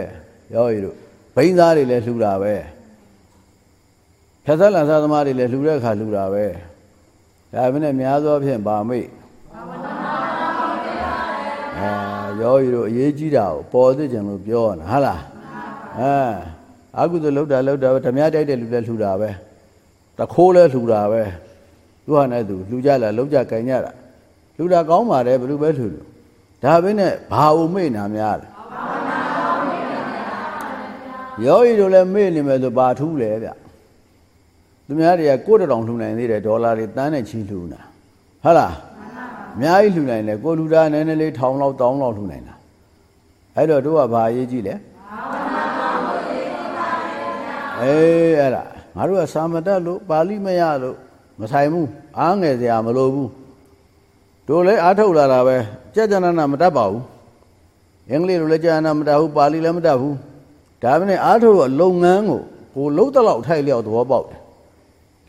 ရောရည်တို့ဘိန်းသားတွေလည်းလှူတာပဲဖြတ်သက်လန်စားသမားတွေလည်းလှူတဲ့အခါလှူတာပဲဒါပဲနဲ့များသောဖြင့်ဗာမိတ်အဲရောရည်တို့အရေးကြီးတာကိုပေါ်သိကြလို့ပြောတာဟုတ်လားအဲအကုသိုလ်လောက်တာလောက်တာပဲဓမြတိုက်တဲ့လူလည်းလှူတာပဲတခိုးလည်းလှူတာပဲသူဟာနဲ့သူလှူကြလားလောက်ကြကြင်ကြတာ လှူတာကောင်းပါတယ်ဘယ်လိုပဲလှူလို့ဒါပဲနဲ့ဘာအုံမေ့နာများလဲရောဤတို့လည်းမေ့နေမယ်ဆိုဘာထူးလဲဗျသူများတွေကကိုယ်တောင်လှူနိုင်သေးတယ်ဒေါ်လာတွေတန်းနဲ့ချီလှူနေတာဟုတ်လားအများကြီးလှူနိုင်တယ်ကိုလူသားနည်းနည်းလေးထောင်လောက်တောင်းလောက်လှူနိုင်တာအဲ့တော့တို့ကဘာအရေးကြီးလဲအေးအဲ့ဒါငါတို့ကစာမတတ်လို့ပါဠိမရလို့မဆိုင်ဘူးအားငယ်စရာမလိုဘူး တို့လည်းအားထုတ်လာတာပဲကြကြနနာမတတ်ပါဘူးအင်္ဂလိပ်လိုလည်းကြကြနနာမတတ်ဘူးပါဠိလည်းမတတ်ဘူးဒါပေမဲ့အားထုတ်တော့လုပ်ငန်းကိုကိုလုံးတလောက်ထိုက်လျောက်သဘောပေါက်တယ်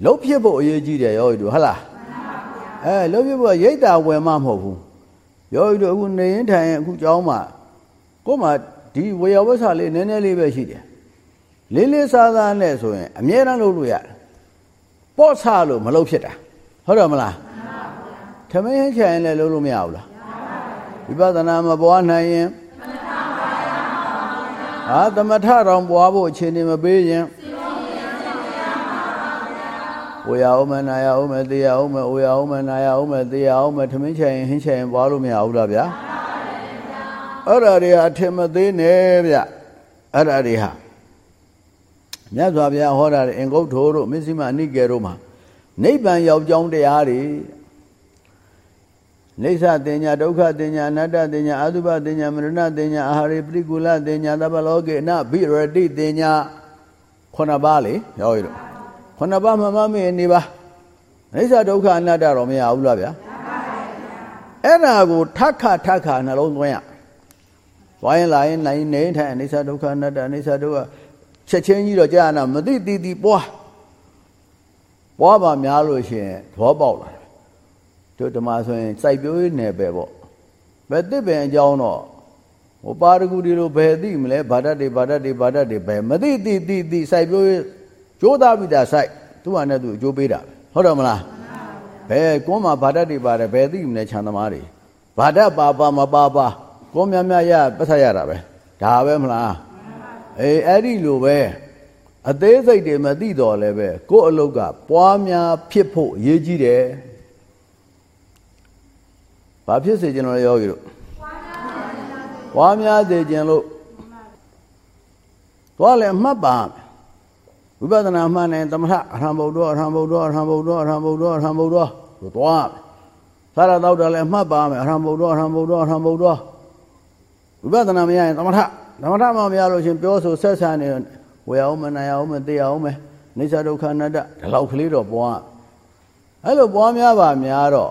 လုံးဖြစ်ဖို့အရေးကြီးတယ်ရောဤတို့ဟုတ်လားအဲလုံးဖြစ်ဖို့ရိတ်တာဝယ်မှမဟုတ်ဘူးရောဤတို့အခုနေရင်ထိုင်ရင်အခုကြောင်းမှာကို့မှာဒီဝေယဝဆလေးနည်းနည်းလေးပဲရှိတယ်လေးလေးစားစားနဲ့ဆိုရင်အမြဲတမ်းလုပ်လို့ရတယ်ပေါ့ဆလို့မလုပ်ဖြစ်တာဟုတ်တယ်မလားထ မင်းချင်လည်းလုပ်လို့မရဘူးလားဝိပဿနာမပွားနိုင်ရင်ဟာသမထတော်ပွားဖို့အခြေအနေမပေးရင်ဝေယအောင်မနာယအောင်မတေယအောင်မဝေယအောင်မနာယအောင်မတေယအောင်မထမင်းချင်ဟင်းချင်ပွားလို့မရဘူးလားဗျာအဲ့ဒါတွေဟာအထင်မသေးနဲ့ဗျအဲ့ဒါတွေဟာမြတ်စွာဘုရားဟောတာအင်္ဂုတ်ထိုတို့မစ္စည်းမအနိကေတို့မှာနိဗ္ဗာန်ရောက်ကြောင်းတရားတွေ နေသတင်ညာဒုက္ခတင်ညာအနတ္တတင်ညာအတုပတင်ညာမရဏတင်ညာအာဟာရိပရိကူလတင်ညာသဗ္ဗလောကေနဘိရတိတင်ညာခုနှစ်ပါးလေရောရတော့ခုနှစ်ပါးမမမေ့နေပါနေသဒုက္ခအနတ္တတော့မရဘူးလားဗျာအဲ့ဒါကိုထက်ခထက်ခနှလုံးသွင်းရသွားရင်လာရင်နိုင်နေထိုင်အနိစ္စဒုက္ခအနတ္တအနိစ္စဒုက္ခချက်ချင်းကြီးတော့ကြာနာမသိတည်တည်ပွားပွားပါများလို့ရှိရင်သဘောပေါက်လာ တို့ဓမ္မဆိုရင်စိုက်ပျိုးရေးနယ်ပဲပေါ့ဘယ်တစ်ပင်အကြောင်းတော့ဟိုပါရဂူဒီလိုဘယ်သိမလဲဗာဒတ်တွေဗာဒတ်တွေဗာဒတ်တွေဘယ်မသိသိသိသိစိုက်ပျိုးရေးကြိုးသားပြီးတာစိုက်သူ့ဟာနဲ့သူအကျိုးပေးတာဟုတ်တယ်မလားဘယ်ကွန်းမှာဗာဒတ်တွေပါတယ်ဘယ်သိမလဲခြံသမားတွေဗာဒတ်ပါပါမပါပါကွန်းများများရပတ်ဆက်ရတာပဲဒါပဲမလားအေးအဲ့ဒီလိုပဲအသေးစိတ်တွေမသိတော့လည်းပဲကိုယ့်အလုတ်ကပွားများဖြစ်ဖို့အရေးကြီးတယ် ဘာဖြစ်စေခြင်းလို့ယောဂီတို့ပွားများစေခြင်းလို့သွားလည်းမှတ်ပါဝိပဿနာမှန်တယ်သမထအရဟံဗုဒ္ဓအရဟံဗုဒ္ဓအရဟံဗုဒ္ဓအရဟံဗုဒ္ဓအရဟံဗုဒ္ဓဆိုသွားစားရတော့တယ်လည်းမှတ်ပါမယ်အရဟံဘုဒ္ဓအရဟံဘုဒ္ဓအရဟံဘုဒ္ဓဝိပဿနာမရရင်သမထသမထမှမရလို့ရှင်ပြောဆိုဆက်ဆံနေဝေအောင်မနိုင်အောင်မသိအောင်မနေသဒုက္ခအနတ္တဒီလောက်ကလေးတော့ပွားအဲ့လိုပွားများပါများတော့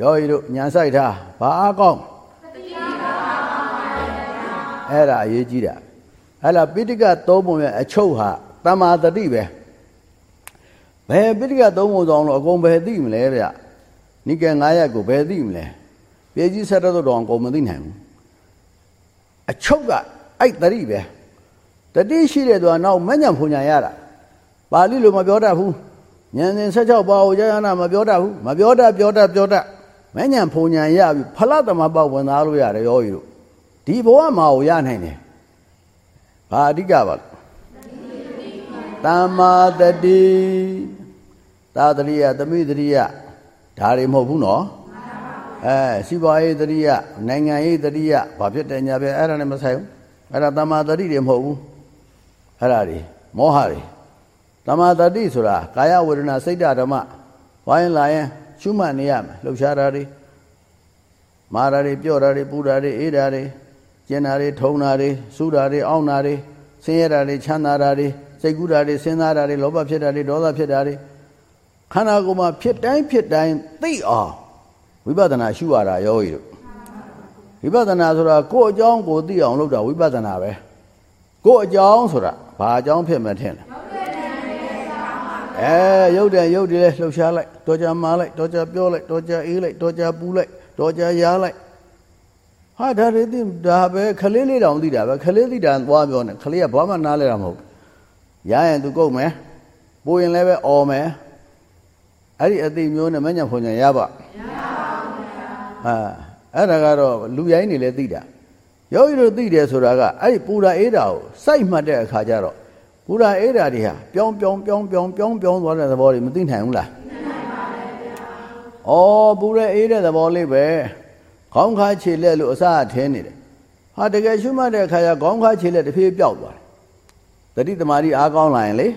ယောဂီတို့ညာဆိုင်ထားဘာအကောင်းအဲ့ဒါအရေးကြီးတာအဲ့လားပိဋကသုံးပုံရဲ့အချုပ်ဟာတမာတတိပဲဘယ်ပိဋကသုံးပုံဆောင်လို့အကုန်ဘယ်သိမလဲဗျနိကေ9ရက်ကိုဘယ်သိမလဲပြေကြီးဆက်တော့တော့အကုန်မသိနိုင်ဘူးအချုပ်ကအဲ့တတိပဲတတိရှိတဲ့သူကနောက်မညံဖုန်ညာရတာပါဠိလိုမပြောတတ်ဘူးဉာဏ်စဉ်16ပါးကိုကြာရနာမပြောတတ်ဘူးမပြောတတ်ပြောတတ်ပြောတတ် မညံဖုန်ညာရပြီဖလတမပေါက်ဝင်သားလို့ရတယ်ရောကြီးတို့ဒီဘဝမှာကိုရနိုင်တယ်ဘာအဓိကပါလဲတမ္မာတတိသာတရိယသမိတရိယဒါတွေမဟုတ်ဘူးနော်အဲစီပွားရေးတရိယနိုင်ငံရေးတရိယဘာဖြစ်တယ်ညာပဲအဲ့ဒါနဲ့မဆိုင်ဘူးအဲ့ဒါတမ္မာတတိတွေမဟုတ်ဘူးအဲ့ဒါတွေမောဟတွေတမ္မာတတိဆိုတာကာယဝေဒနာစိတ်ဓမ္မဝိုင်းလာရင် ရှုမှတ်နေရမယ်လှုပ်ရှားတာတွေမာတာတွေပြော့တာတွေပူတာတွေအေးတာတွေကျင်တာတွေထုံတာတွေစူတာတွေအောင်းတာတွေဆင်းရဲတာတွေချမ်းသာတာတွေစိတ်ကူးတာတွေစဉ်းစားတာတွေလောဘဖြစ်တာတွေဒေါသဖြစ်တာတွေခန္ဓာကိုယ်မှာဖြစ်တိုင်းဖြစ်တိုင်းသိအောင်ဝိပဿနာရှုရတာယောဂီတို့ဝိပဿနာဆိုတာကိုယ်အကြောင်းကိုသိအောင်လုပ်တာဝိပဿနာပဲကိုယ်အကြောင်းဆိုတာဘာအကြောင်းဖြစ်မှထင်လဲ အဲရုပ်တယ်ရုပ်တယ်လဲလှုပ်ရှားလိုက်တော်ကြမာလိုက်တော်ကြပြောလိုက်တော်ကြအေးလိုက်တော်ကြပူလိုက်တော်ကြရားလိုက်ဟာဒါတွေသိဒါပဲခလေးလေးတောင်သိတာပဲခလေးသိတာသွားပြောနေခလေးကဘာမှနားလဲတာမဟုတ်ရရင်သူကုန်မယ်ပူရင်လည်းပဲអော်မယ်အဲ့ဒီအသိမျိုးနဲ့မညံဖွညာရပါမရပါဘူးဗျာဟာအဲ့ဒါကတော့လူရိုင်းနေလဲသိတာယောဂီတို့သိတယ်ဆိုတာကအဲ့ဒီပူရာအေးတာကိုစိုက်မှတ်တဲ့အခါကျတော့ ပူရာအေးတာတွေဟာပြောင်းပြောင်းပြောင်းပြောင်းပြောင်းပြောင်းသွားတဲ့သဘောတွေမသိနိုင်ဘူးလားသိနိုင်ပါလေဗျာဩပူရာအေးတဲ့သဘောလေးပဲခေါင်းခါခြေလက်လို့အစားအထင်းနေတယ်ဟာတကယ်ရှုမှတ်တဲ့အခါကျခေါင်းခါခြေလက်တစ်ဖြည်းပျောက်သွားတယ်တတိသမารီအားကောင်းလာရင်လေ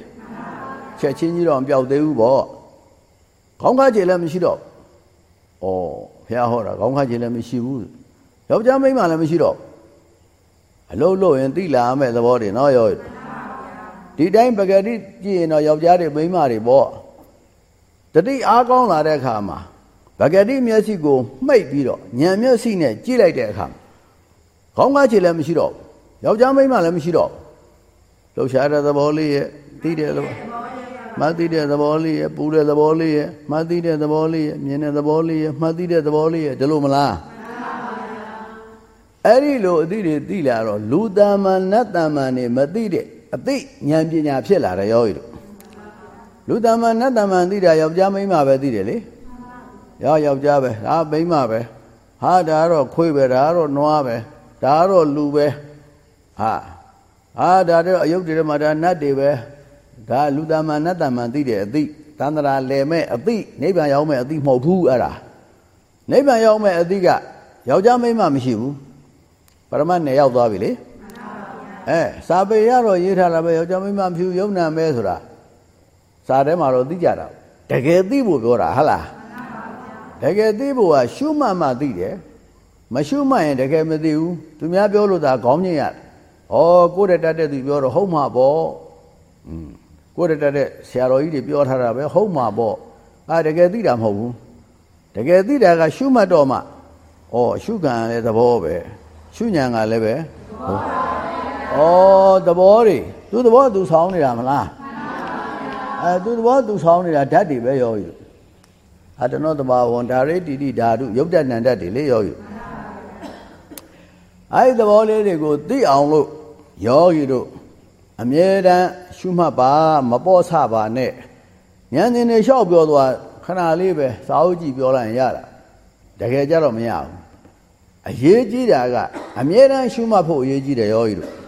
ချက်ချင်းကြီးတော့မပျောက်သေးဘူးပေါ့ခေါင်းခါခြေလက်မရှိတော့ဩဘုရားဟောတာခေါင်းခါခြေလက်မရှိဘူးယောက်ျားမိန်းမလည်းမရှိတော့အလုံးလို့ရင်တိလာမဲ့သဘောတွေနော်ရော ဒီတိုင်းပဂတိကြည့်ရင်တော့ယောက်ျားတွေမိန်းမတွေပေါ့တတိအားကောင်းလာတဲ့အခါမှာဗဂတိမျက်စိကိုမှိတ်ပြီးတော့ညံမျက်စိနဲ့ကြည့်လိုက်တဲ့အခါခေါင်းကားခြေလည်းမရှိတော့ယောက်ျားမိန်းမလည်းမရှိတော့လှုပ်ရှားတဲ့သဘောလေးရဲ့သိတယ်လို့မှတ်သိတဲ့သဘောလေးရဲ့ပူတဲ့သဘောလေးရဲ့မှတ်သိတဲ့သဘောလေးရဲ့မြင်တဲ့သဘောလေးရဲ့မှတ်သိတဲ့သဘောလေးရဲ့ဒီလိုမလားအဲ့ဒီလိုအသိတွေသိလာတော့လူတမ္မာနတ်တမ္မာနေမသိတဲ့ အသိဉာဏ်ပညာဖြစ်လာတယ်ရောဤတို့လူတမ္မာနတ်တမ္မာသိတာယောက်ျားမိန်းမပဲသိတယ်လေရောယောက်ျားပဲဒါမိန်းမပဲဟာဒါကတော့ခွေးပဲဒါကတော့နွားပဲဒါကတော့လူပဲဟာဟာဒါတော့အယုတ်တွေမှာဒါနတ်တွေပဲဒါလူတမန်နတ်တမန်သိတဲ့အသိတန္တရာလယ်မဲ့အသိနိဗ္ဗာန်ရောက်မဲ့အသိမဟုတ်ဘူးအဲ့ဒါနိဗ္ဗာန်ရောက်မဲ့အသိကယောက်ျားမိန်းမမရှိဘူးပရမတ်နယ်ရောက်သွားပြီလေ အဲစာပေရတော့ရေးထားတာပဲယောက်ျားမိန်းမဖြူယုံနာမဲဆိုတာစာထဲမှာတော့သိကြတာတကယ်သိဖို့ပြောတာဟုတ်လားတကယ်သိဖို့ကရှုမှတ်မှသိတယ်မရှုမှတ်ရင်တကယ်မသိဘူးသူများပြောလို့သာခေါင်းညင်ရတယ်ဩကိုယ်တတ်တဲ့သူပြောတော့ဟုတ်မှာပေါ့อืมကိုယ်တတ်တဲ့ဆရာတော်ကြီးတွေပြောထားတာပဲဟုတ်မှာပေါ့အာတကယ်သိတာမဟုတ်ဘူးတကယ်သိတာကရှုမှတ်တော့မှဩရှုခံလည်းသဘောပဲရှုဉဏ်ကလည်းပဲဟုတ် ဩသဘောတွေသူသဘောသူဆောင်းနေတာမလားအဲသူသဘောသူဆောင်းနေတာဓာတ်တွေပဲရောယူအတနောတဘာဝံဓာရိတိတိဓာတုယုတ်တဏ္ဍတ်တွေလေရောယူအဲဒီသဘောလေးတွေကိုသိအောင်လို့ယောဂီတို့အမြဲတမ်းရှုမှတ်ပါမပေါ့ဆပါနဲ့ဉာဏ်ရှင်တွေလျှောက်ပြောသွားခဏလေးပဲစာအုပ်ကြည့်ပြောလိုက်ရင်ရတာတကယ်ကြတော့မရဘူးအရေးကြီးတာကအမြဲတမ်းရှုမှတ်ဖို့အရေးကြီးတယ်ယောဂီတို့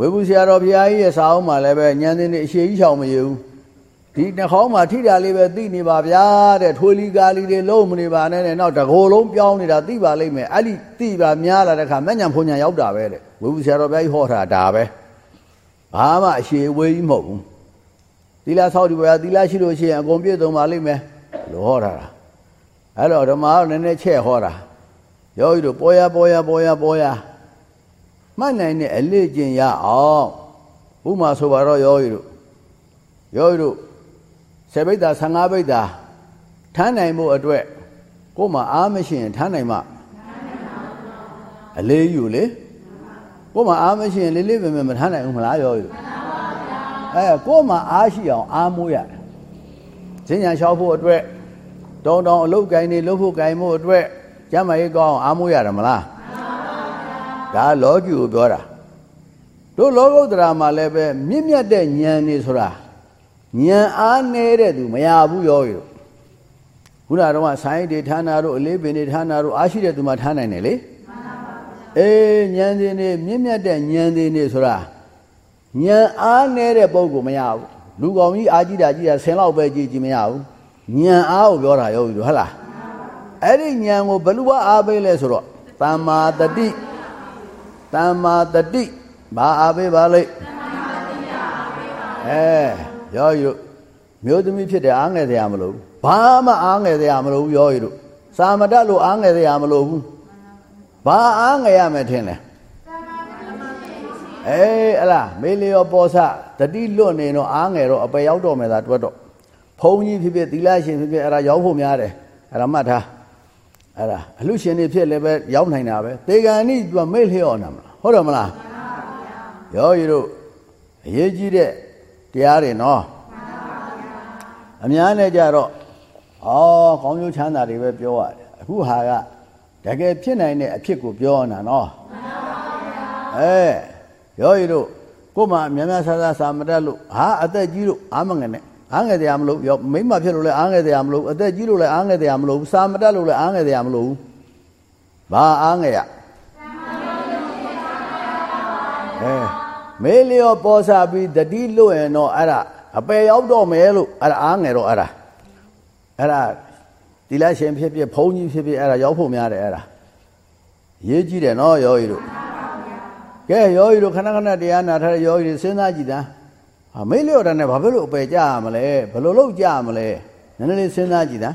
ဝေဘူးဆရာတော်ဘုရားကြီးရဲ့စာအုပ်မှာလည်းပဲဉာဏ်ရှင်တွေအရှိကြီးချောင်မရဘူးဒီနှာခေါင်းမှာထိတာလေးပဲသိနေပါဗျာတဲ့ထွေလီကာလီတွေလုံးမနေပါနဲ့တဲ့နောက်တကိုယ်လုံးပြောင်းနေတာသိပါလိမ့်မယ်အဲ့ဒီသိပါများလာတဲ့ခါမဲ့ညာဖုန်ညာရောက်တာပဲတဲ့ဝေဘူးဆရာတော်ဘုရားကြီးဟောတာဒါပဲဘာမှအရှိဝေးကြီးမဟုတ်ဘူးသီလဆောက်ဒီဘုရားသီလရှိလို့ရှိရင်အကုန်ပြည့်စုံပါလိမ့်မယ်လို့ဟောတာအဲ့တော့ဓမ္မကနည်းနည်းချက်ဟောတာယောဂီတို့ပေါ်ရပေါ်ရပေါ်ရပေါ်ရ မှတ်နိုင်တဲ့အလေးကျင့်ရအောင်ဥမာဆိုပါတော့ယောဂီတို့ယောဂီတို့ဆေဘိတ်တာ15ဘိတ်တာထမ်းနိုင်မှုအတွက်ကိုယ်မှာအားမရှိရင်ထမ်းနိုင်မှာအလေးယူလေကိုယ်မှာအားမရှိရင်လေးလေးပင်ပင်မထမ်းနိုင်ဘူးမလားယောဂီတို့အဲကိုယ်မှာအားရှိအောင်အားမိုးရတယ်ဈဉ္ညာလျှောက်ဖို့အတွက်တောင်းတောင်းအလုတ်ကိုင်းနေလှုပ်ဖို့ကိုင်းဖို့အတွက်ကျမ်းမာရေးကောင်းအောင်အားမိုးရတယ်မလား ဒါလောကီကိုပြောတာတို့လောကုတ္တရာမှာလည်းပဲမြင့်မြတ်တဲ့ဉာဏ်နေဆိုတာဉာဏ်အားနေတဲ့သူမရဘူးယောဂီတို့ခုနကတော့ဆိုင်းတွေဌာနာတို့အလေးပင်တွေဌာနာတို့အားရှိတဲ့သူမှဌာနိုင်တယ်လေအေးဉာဏ်တွေနေမြင့်မြတ်တဲ့ဉာဏ်တွေနေဆိုတာဉာဏ်အားနေတဲ့ပုဂ္ဂိုလ်မရဘူးလူကောင်ကြီးအားကြီးတာကြီးတာဆင်လောက်ပဲကြည့်ကြည့်မရဘူးဉာဏ်အားကိုပြောတာယောဂီတို့ဟုတ်လားအဲ့ဒီဉာဏ်ကိုဘယ်လိုအားပေးလဲဆိုတော့တမ္မာတတိ တမ္မာတတိဘာအားပေးပါလိမ့်အဲယောဂီတို့မျိုးသမီးဖြစ်တဲ့အားငယ်စရာမလိုဘူးဘာမှအားငယ်စရာမလိုဘူးယောဂီတို့စာမတတ်လို့အားငယ်စရာမလိုဘူးဘာအားငယ်ရမယ်ထင်လဲအေးအလားမေလျောပေါ်စတတိလွတ်နေတော့အားငယ်တော့အပယ်ရောက်တော့မယ်သာတွက်တော့ဘုံကြီးဖြစ်ဖြစ်သီလရှင်ဖြစ်ဖြစ်အဲ့ဒါရောက်ဖို့များတယ်အဲ့ဒါမှတ်ထား အဲ့ဒါအလူရှင်တွေဖြစ်လည်းပဲရောက်နိုင်တာပဲတေဂန်နိသူကမေ့လျော့နာမလားဟုတ်တယ်မလားယောဂီတို့အရေးကြီးတဲ့တရားတွေနော်အများနဲ့ကြတော့အော်ကောင်းကျိုးချမ်းသာတွေပဲပြောရတယ်အခုဟာကတကယ်ဖြစ်နိုင်တဲ့အဖြစ်ကိုပြောနေတာနော်အဲရောရီတို့ကို့မှာများများဆဆစာမတက်လို့ဟာအသက်ကြီးလို့အားမငယ်နဲ့ အားငယ်တရားမလို့ရောမိမဖြစ်လို့လည်းအားငယ်တရားမလို့အသက်ကြီးလို့လည်းအားငယ်တရားမလို့စာမတက်လို့လည်းအားငယ်တရားမလို့ဘာအားငယ်ရအဲမေလျောပေါ်စားပြီးတတိလို့ရင်တော့အဲ့ဒါအပယ်ရောက်တော့မယ်လို့အဲ့ဒါအားငယ်တော့အဲ့ဒါအဲ့ဒါတိလရှင်ဖြစ်ဖြစ်ဘုန်းကြီးဖြစ်ဖြစ်အဲ့ဒါရောက်ဖို့များတယ်အဲ့ဒါရေးကြည့်တယ်နော်ယောဂီတို့ကဲယောဂီတို့ခဏခဏတရားနာထားတဲ့ယောဂီတွေစဉ်းစားကြည့်တာ ဟာမေ့လျော့တာနဲ့ဘာဖြစ်လို့အပယ်ကြရမလဲဘယ်လိုလုပ်ကြရမလဲနည်းနည်းလေးစဉ်းစားကြည့်တာ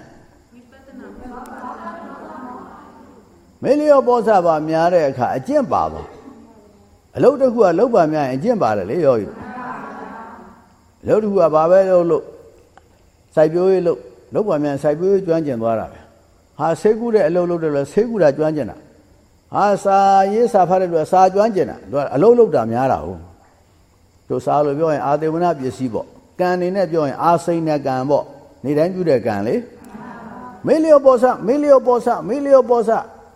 မေ့လျော့ပေါ်စားပါများတဲ့အခါအကျင့်ပါပါအလုပ်တစ်ခုကလုပ်ပါများရင်အကျင့်ပါတယ်လေယောဂီတို့အလုပ်တစ်ခုကဘာပဲလုပ်လို့စိုက်ပျိုးရေးလုပ်လုပ်ပါမြန်စိုက်ပျိုးရေးကျွမ်းကျင်သွားတာပဲဟာဆေးကူးတဲ့အလုပ်လုပ်တယ်လို့ဆေးကူးတာကျွမ်းကျင်တာဟာစာရေးစာဖတ်တဲ့လူကစာကျွမ်းကျင်တာသူကအလုပ်လုပ်တာများတာဟုတ် တို့စာလို့ပြောရင်အာသေဝနာပစ္စည်းပေါ့ကံနေနဲ့ပြောရင်အာစိန်နဲ့ကံပေါ့နေတိုင်းပြုတဲ့ကံလေမေလျောပေါ်ဆမေလျောပေါ်ဆမေလျောပေါ်ဆ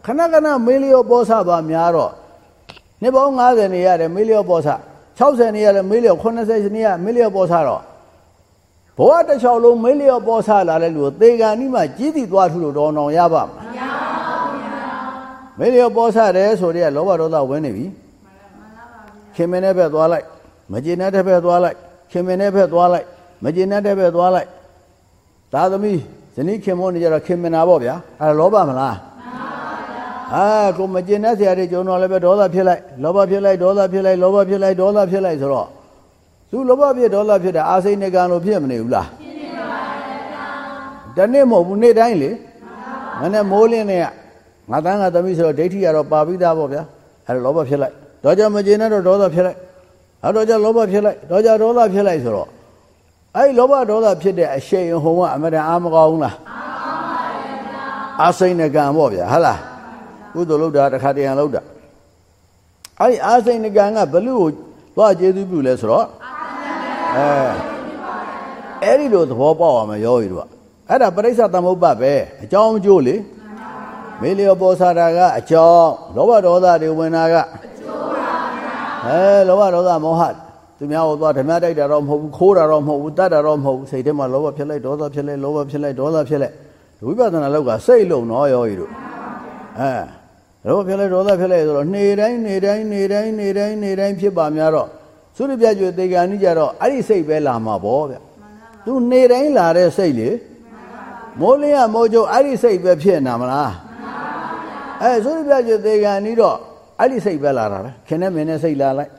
ခဏခဏမေလျောပေါ်ဆပါများတော့နှစ်ပေါင်း90နေရတယ်မေလျောပေါ်ဆ60နေရတယ်မေလျော80နေရမေလျောပေါ်ဆတော့ဘဝတစ်လျှောက်လုံးမေလျောပေါ်ဆလာတဲ့လူကိုသေကံဤမှာကြီးတည်သွားထူလို့တော်တော်ရပါမလားမရပါဘူးဗျာမေလျောပေါ်ဆတယ်ဆိုတဲ့လောဘဒေါသဝင်နေပြီခင်မင်းနဲ့ပဲသွားလိုက် မကျေနပ်တဲ့ဘက်သွားလိုက်ခင်မင်းနဲ့ဘက်သွားလိုက်မကျေနပ်တဲ့ဘက်သွားလိုက်သာသမီဇနီးခင်မောနေကြတော့ခင်မနာပေါ့ဗျာအဲလောဘမလားအာကိုမကျင်တဲ့ဆရာတွေကျုံတော့လည်းပဲဒေါသဖြစ်လိုက်လောဘဖြစ်လိုက်ဒေါသဖြစ်လိုက်လောဘဖြစ်လိုက်ဒေါသဖြစ်လိုက်ဆိုတော့သူလောဘဖြစ်ဒေါသဖြစ်တာအာစိနေကံလို့ဖြစ်မနေဘူးလားဖြစ်နေပါရဲ့ဗျာတနေ့မဟုတ်ဘူးနေ့တိုင်းလေမနဲ့မိုးလင်းနေကငါတန်းငါသမီးဆိုတော့ဒိဋ္ဌိကတော့ပါပြီးသားပေါ့ဗျာအဲလောဘဖြစ်လိုက်တော့ကြမကျင်တဲ့တော့ဒေါသဖြစ်လိုက် အဲတော့ကြလောဘဖြစ်လိုက်တော့ကြဒေါသဖြစ်လိုက်ဆိုတော့အဲ့လောဘဒေါသဖြစ်တဲ့အရှိန်ဟုံကအမတန်အာမကောင်းဘူးလားအာပါရဲ့ဗျာအာစိနေကံပေါ့ဗျာဟုတ်လားကုသိုလ်လုပ်တာတစ်ခါတရံလုပ်တာအဲ့ဒီအာစိန်ကံကဘလူကိုသွားကျေးဇူးပြုလဲဆိုတော့အဲအဲ့ဒီလိုသဘောပေါက်အောင်မရောရီတို့ကအဲ့ဒါပရိစ္ဆသမုပ္ပါပဲအကြောင်းအကျိုးလေမေလျောပေါ်စားတာကအကြောင်းလောဘဒေါသတွေဝင်တာကအကျိုးပါဗျာ အဲလောဘဒေါသမောဟသူများဟိုသွားဓမ္မတိုက်တာတော့မဟုတ်ဘူးခိုးတာတော့မဟုတ်ဘူးတတ်တာတော့မဟုတ်ဘူးစိတ်ထဲမှာလောဘဖြစ်လိုက်ဒေါသဖြစ်လိုက်လောဘဖြစ်လိုက်ဒေါသဖြစ်လိုက်ဝိပဿနာလောက်ကစိတ်လုံးတော့ရောရီတို့အဲလောဘဖြစ်လိုက်ဒေါသဖြစ်လိုက်ဆိုတော့နေတိုင်းနေတိုင်းနေတိုင်းနေတိုင်းနေတိုင်းဖြစ်ပါများတော့သုရပြကျွေတေဂာနိကြတော့အဲ့ဒီစိတ်ပဲလာမှာပေါ့ဗျသူနေတိုင်းလာတဲ့စိတ်လေမိုးလင်းရမိုးကျုပ်အဲ့ဒီစိတ်ပဲဖြစ်နေမလားအဲသုရပြကျွေတေဂာနိတော့ အဲ့ဒီစိတ်ပဲလာတာပဲခင်နဲ့မင်းနဲ့စိတ်လာလိုက်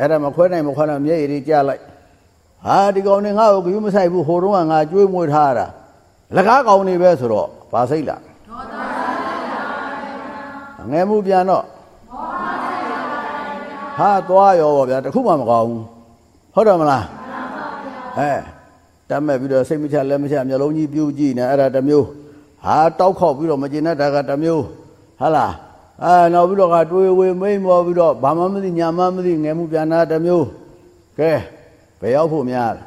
အဲ့ဒါမခွဲနိုင်မခွဲနိုင်မျက်ရည်တွေကြားလိုက်ဟာဒီကောင်နေငါ့ကိုဂယုမဆိုင်ဘူးဟိုတုန်းကငါကြွေးမွေးထားတာလကားကောင်နေပဲဆိုတော့ဘာစိတ်လားငယ်မှုပြန်တော့ဟာသွားရောဗောဗျာတခုမှမကောင်းဘူးဟုတ်တယ်မလားအဲတတ်မဲ့ပြီးတော့စိတ်မချလက်မချမျိုးလုံးကြီးပြူးကြည့်နေအဲ့ဒါတစ်မျိုးဟာတောက်ခေါက်ပြီးတော့မကျင်တဲ့တာကတစ်မျိုးဟာလား အဲနောက်ပြီးတော့ကတွေးဝေမိမ့်မောပြီးတော့ဘာမှမသိညာမှမသိငယ်မှုပြန်တာတစ်မျိုးကဲဘယ်ရောက်ဖို့များလဲ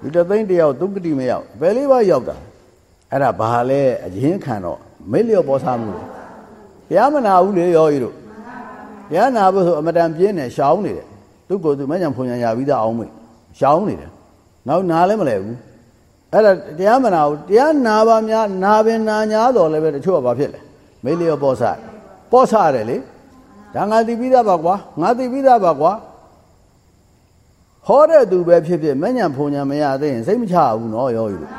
ဒီတသိန်းတယောက်ဒုက္ကတိမရောက်ဘယ်လေးပါရောက်တာအဲ့ဒါဘာလဲအရင်ခံတော့မိလျော့ပေါ်စားမှုတရားမနာဘူးလေရောကြီးတို့တရားနာဖို့ဆိုအမတန်ပြင်းနေရှောင်းနေတယ်သူကိုယ်သူမညံဖွန်ညာရပြီးသားအောင်မေရှောင်းနေတယ်နောက်နာလည်းမလဲဘူး အဲ့ဒါတရားမနာဘူးတရားနာပါများနာပင်နာညာတော်လည်းပဲတချို့ကဘာဖြစ်လဲမိလျော့ပေါ်စားပေါ်စားတယ်လေဒါငါသိပြီးသားပါကွာငါသိပြီးသားပါကွာဟောတဲ့သူပဲဖြစ်ဖြစ်မညံဖွန်ညာမရသေးရင်စိတ်မချဘူးနော်ရောကြီးတို့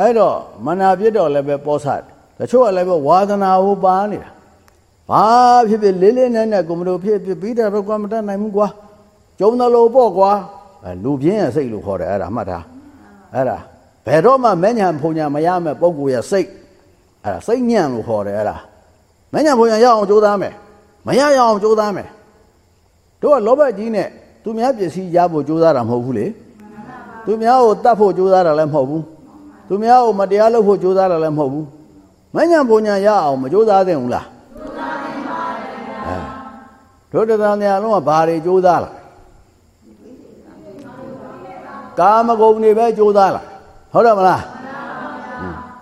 အဲ့တော့မနာပြစ်တော့လည်းပဲပေါ်စားတချို့ကလည်းပဲဝါသနာဟိုပါနေတာဘာဖြစ်ဖြစ်လေးလေးနက်နက်ကိုမလို့ဖြစ်ဖြစ်ပြီးတယ်တော့ကွာမတတ်နိုင်ဘူးကွာကျုံတယ်လို့ပေါ့ကွာအဲလူပြင်းရဲ့စိတ်လို့ခေါ်တယ်အဲ့ဒါမှတ်ထား အဲ့ဒါဘယ်တော့မှမညံဖုန်ညာမရမဲ့ပုံကိုရစိတ်အဲ့ဒါစိတ်ညံ့လို့ခေါ်တယ်အဲ့ဒါမညံဖုန်ညာရအောင်ကြိုးစားမယ်မရရအောင်ကြိုးစားမယ်တို့ကလောဘကြီးနဲ့သူများပစ္စည်းရဖို့ကြိုးစားတာမဟုတ်ဘူးလေသူများကိုတတ်ဖို့ကြိုးစားတာလည်းမဟုတ်ဘူးသူများကိုမတရားလုပ်ဖို့ကြိုးစားတာလည်းမဟုတ်ဘူးမညံပုံညာရအောင်မကြိုးစားသင့်ဘူးလားကြိုးစားသင့်ပါတယ်ဗျာတို့တရားများလုံးကဘာတွေကြိုးစားလား ကာမဂုဏ်တွေပဲကြိုးစားလားဟုတ်တယ်မလား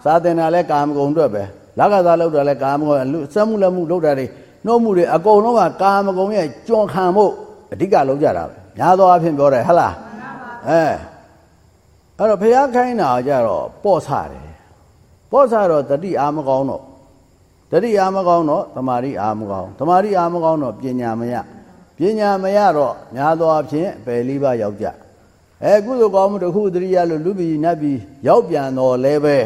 စာတင်တာလဲကာမဂုဏ်အတွက်ပဲလက္ခဏာလောက်တာလဲကာမဂုဏ်လူစက်မှုလက်မှုလောက်တာတွေနှုတ်မှုတွေအကုန်လုံးကကာမဂုဏ်ရဲ့ကြွန်ခံမှုအဓိကလုံးကြတာပဲများသောအားဖြင့်ပြောတယ်ဟဟလားအဲအဲ့တော့ဘုရားခိုင်းတာကြတော့ပေါ့ဆတယ်ပေါ့ဆတော့တတိအာမကောင်းတော့တတိအာမကောင်းတော့တမာတိအာမကောင်းတမာတိအာမကောင်းတော့ပညာမရပညာမရတော့များသောအားဖြင့်ပယ်လေးပါးရောက်ကြ အဲကုသိုလ်ကောင်းမှုတစ်ခုတတိယလို့လူပြည်နတ်ပြည်ရောက်ပြန်တော့လဲပဲ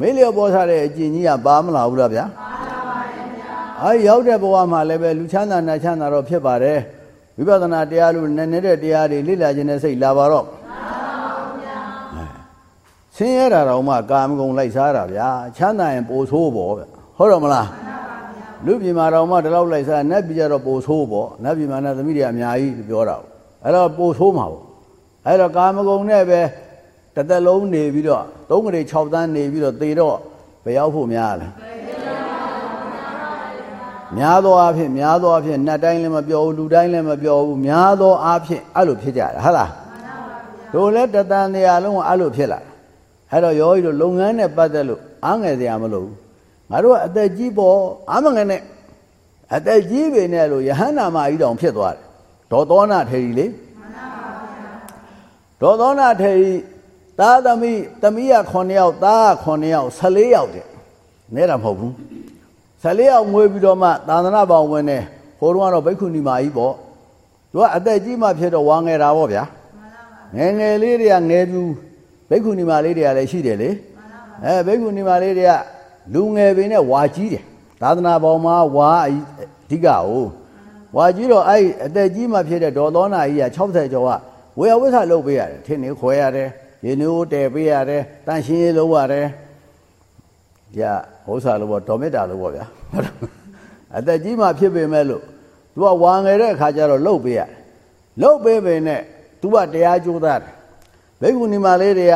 မေးလျော်ပေါ်ထားတဲ့အကျင့်ကြီးကပါမလာဘူးလားဗျာပါပါဗျာအဲရောက်တဲ့ဘဝမှာလည်းပဲလူချမ်းသာနတ်ချမ်းသာတော့ဖြစ်ပါတယ်ဝိပဿနာတရားလို့နည်းနည်းတဲ့တရားတွေလေ့လာခြင်းနဲ့စိတ်လာပါတော့ဆင်းရဲတာတော့မှကာမဂုဏ်လိုက်စားတာဗျာချမ်းသာရင်ပိုဆိုးပေါ့ဗျဟုတ်တော့မလားလူပြည်မှာတော့မှဒီလောက်လိုက်စားနတ်ပြည်ကြတော့ပိုဆိုးပေါ့နတ်ပြည်မှာနတ်သမီးတွေအများကြီးပြောတာအဲ့တော့ပိုဆိုးမှာပေါ့ အဲ့တော့ကာမဂုဏ်နဲ့ပဲတသက်လုံးနေပြီးတော့သုံးကလေး6တန်းနေပြီးတော့သေတော့ဘယ်ရောက်ဖို့များလဲများသောအားဖြင့်များသောအားဖြင့်နတ်တိုင်းလည်းမပြောဘူးလူတိုင်းလည်းမပြောဘူးများသောအားဖြင့်အဲ့လိုဖြစ်ကြတာဟုတ်လားတို့လည်းတတန်တရားလုံးကအဲ့လိုဖြစ်လာအဲ့တော့ယောဂီတို့လုပ်ငန်းနဲ့ပတ်သက်လို့အားငယ်စရာမလိုဘူးငါတို့ကအသက်ကြီးပေါ်အားမငယ်နဲ့အသက်ကြီးပေနဲ့လို့ယဟန္တာမကြီးတောင်ဖြစ်သွားတယ်ဒေါသောနာထေရီလေ ဒေါသောနာထေရီသားသမီးသမီးက9ယောက်သားက9ယောက်14ယောက်တဲ့နဲတာမဟုတ်ဘူး14ယောက်မွေးပြီးတော့မှသာသနာပေါင်းဝင်နေဟိုတုန်းကတော့ဘိက္ခုနီမာကြီးပေါ့သူကအသက်ကြီးမှဖြစ်တော့ဝါငယ်တာပေါ့ဗျာငယ်ငယ်လေးတွေကငယ်ပြူဘိက္ခုနီမာလေးတွေကလည်းရှိတယ်လေအဲဘိက္ခုနီမာလေးတွေကလူငယ်ပင်နဲ့ဝါကြီးတယ်သာသနာပေါင်းမှာဝါအဓိကဟိုဝါကြီးတော့အဲ့အသက်ကြီးမှဖြစ်တဲ့ဒေါ်သောနာကြီးက60ကျော်က ဝေယဝိဆလုပ်ပေးရတယ်ထင်းနေခွဲရတယ်ရေနိုးတဲပေးရတယ်တန်ရှင်းရေးလုပ်ရတယ်ညဟိုးစားလို့ပေါ့ဒေါ်မေတ္တာလို့ပေါ့ဗျာအသက်ကြီးမှဖြစ်ပေမဲ့လို့ तू ကဝါငယ်တဲ့အခါကျတော့လှုပ်ပေးရတယ်လှုပ်ပေးပေနဲ့ तू ကတရားကြိုးသားတယ်ဘိက္ခုနီမလေးတွေက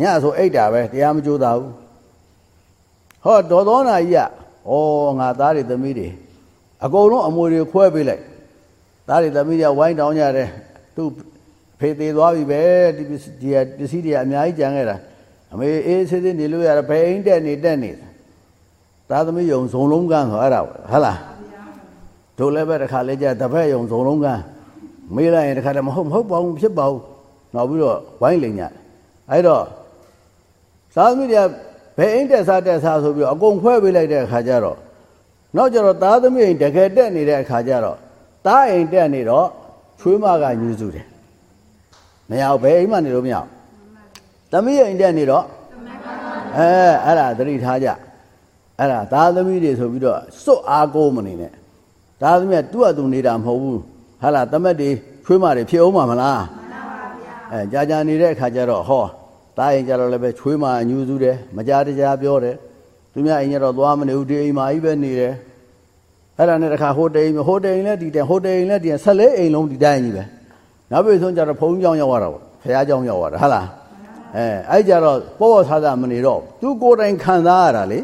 ညဆိုအိတ်တာပဲတရားမကြိုးသားဘူးဟောဒေါ်သောနာကြီးကဩငါသားတွေသမီးတွေအကုန်လုံးအမွေတွေခွဲပေးလိုက်သားတွေသမီးတွေဝိုင်းတောင်းကြတယ်သူ ဖေးသေးသွားပြီပဲဒီပစ္စည်းဒီပစ္စည်းတွေအများကြီးကြံခဲ့တာအမေအေးဆေးဆေးနေလို့ရတာဘယ်အိမ်တက်နေတက်နေသားသမီးယုံဇုံလုံးကန်းဆိုအဲ့ဒါဟုတ်လားတို့လည်းပဲတစ်ခါလဲကြတပည့်ယုံဇုံလုံးကန်းမေးလိုက်ရင်တစ်ခါတည်းမဟုတ်မဟုတ်ပါဘူးဖြစ်ပါဘူးနောက်ပြီးတော့ဝိုင်းလိန်ကြအဲ့တော့သားသမီးတွေကဘယ်အိမ်တက်စားတက်စားဆိုပြီးတော့အကုန်ခွဲပေးလိုက်တဲ့အခါကျတော့နောက်ကျတော့သားသမီးအိမ်တကယ်တက်နေတဲ့အခါကျတော့သားအိမ်တက်နေတော့ချွေးမကညူးစုတယ် မရဘူးဘယ်အိမ်မှနေလို့မရဘူးသမီးအိမ်တက်နေတော့အဲအဲ့ဒါသတိထားကြအဲ့ဒါသားသမီးတွေဆိုပြီးတော့စွတ်အားကိုးမနေနဲ့သားသမီးကသူ့အတူနေတာမဟုတ်ဘူးဟာလားတမက်တွေချွေးမတွေဖြစ်အောင်မလားမှန်ပါဗျာအဲကြာကြာနေတဲ့အခါကျတော့ဟောတတားရင်ကြတော့လည်းပဲချွေးမှအညူစုတယ်မကြတကြားပြောတယ်သူများအိမ်ကျတော့သွားမနေဘူးဒီအိမ်မှာကြီးပဲနေတယ်အဲ့ဒါနဲ့တခါဟိုတိန်ဟိုတိန်လည်းဒီတိုင်ဟိုတိန်လည်းဒီဆက်လေးအိမ်လုံးဒီတိုင်းကြီးပဲ နောက်ပြီးဆုံးကြတော့ဘုံကြောင်ရောက်ရတာပေါ့ဖះကြောင်ရောက်ရတာဟုတ်လားအဲအဲ့ကြတော့ပေါ့ပေါ့ဆားဆာမနေတော့သူကိုယ်တိုင်ခံစားရတာလေ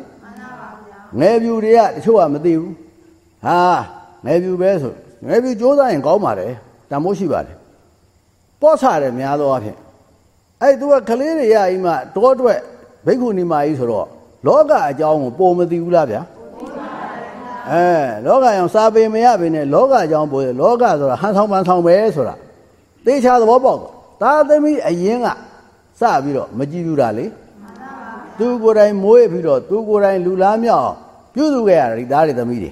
ငယ်ပြူတွေကတချို့ကမသိဘူးဟာငယ်ပြူပဲဆိုငယ်ပြူစ조사ရင်ကောင်းပါတယ်တန်မိုးရှိပါတယ်ပေါ့ဆတယ်များသောအားဖြင့်အဲ့သူကကလေးတွေရအိမ်မှာတောအတွက်ဘိက္ခုနီမကြီးဆိုတော့လောကအကြောင်းကိုပုံမသိဘူးလားဗျာအဲလောကအောင်စာပေမရပေနဲ့လောကအကြောင်းပို့တယ်လောကဆိုတာဟန်ဆောင်ပန်ဆောင်ပဲဆိုတာ သေချာသဘောပေါက်သာသမီအရင်ကစပြီးတော့မကြည့်ဘူးတာလေသူကိုယ်တိုင်မွေးပြီးတော့သူကိုယ်တိုင်လူလားမြောက်ပြုစုခဲ့ရတာဒီသားတွေသမီးတွေ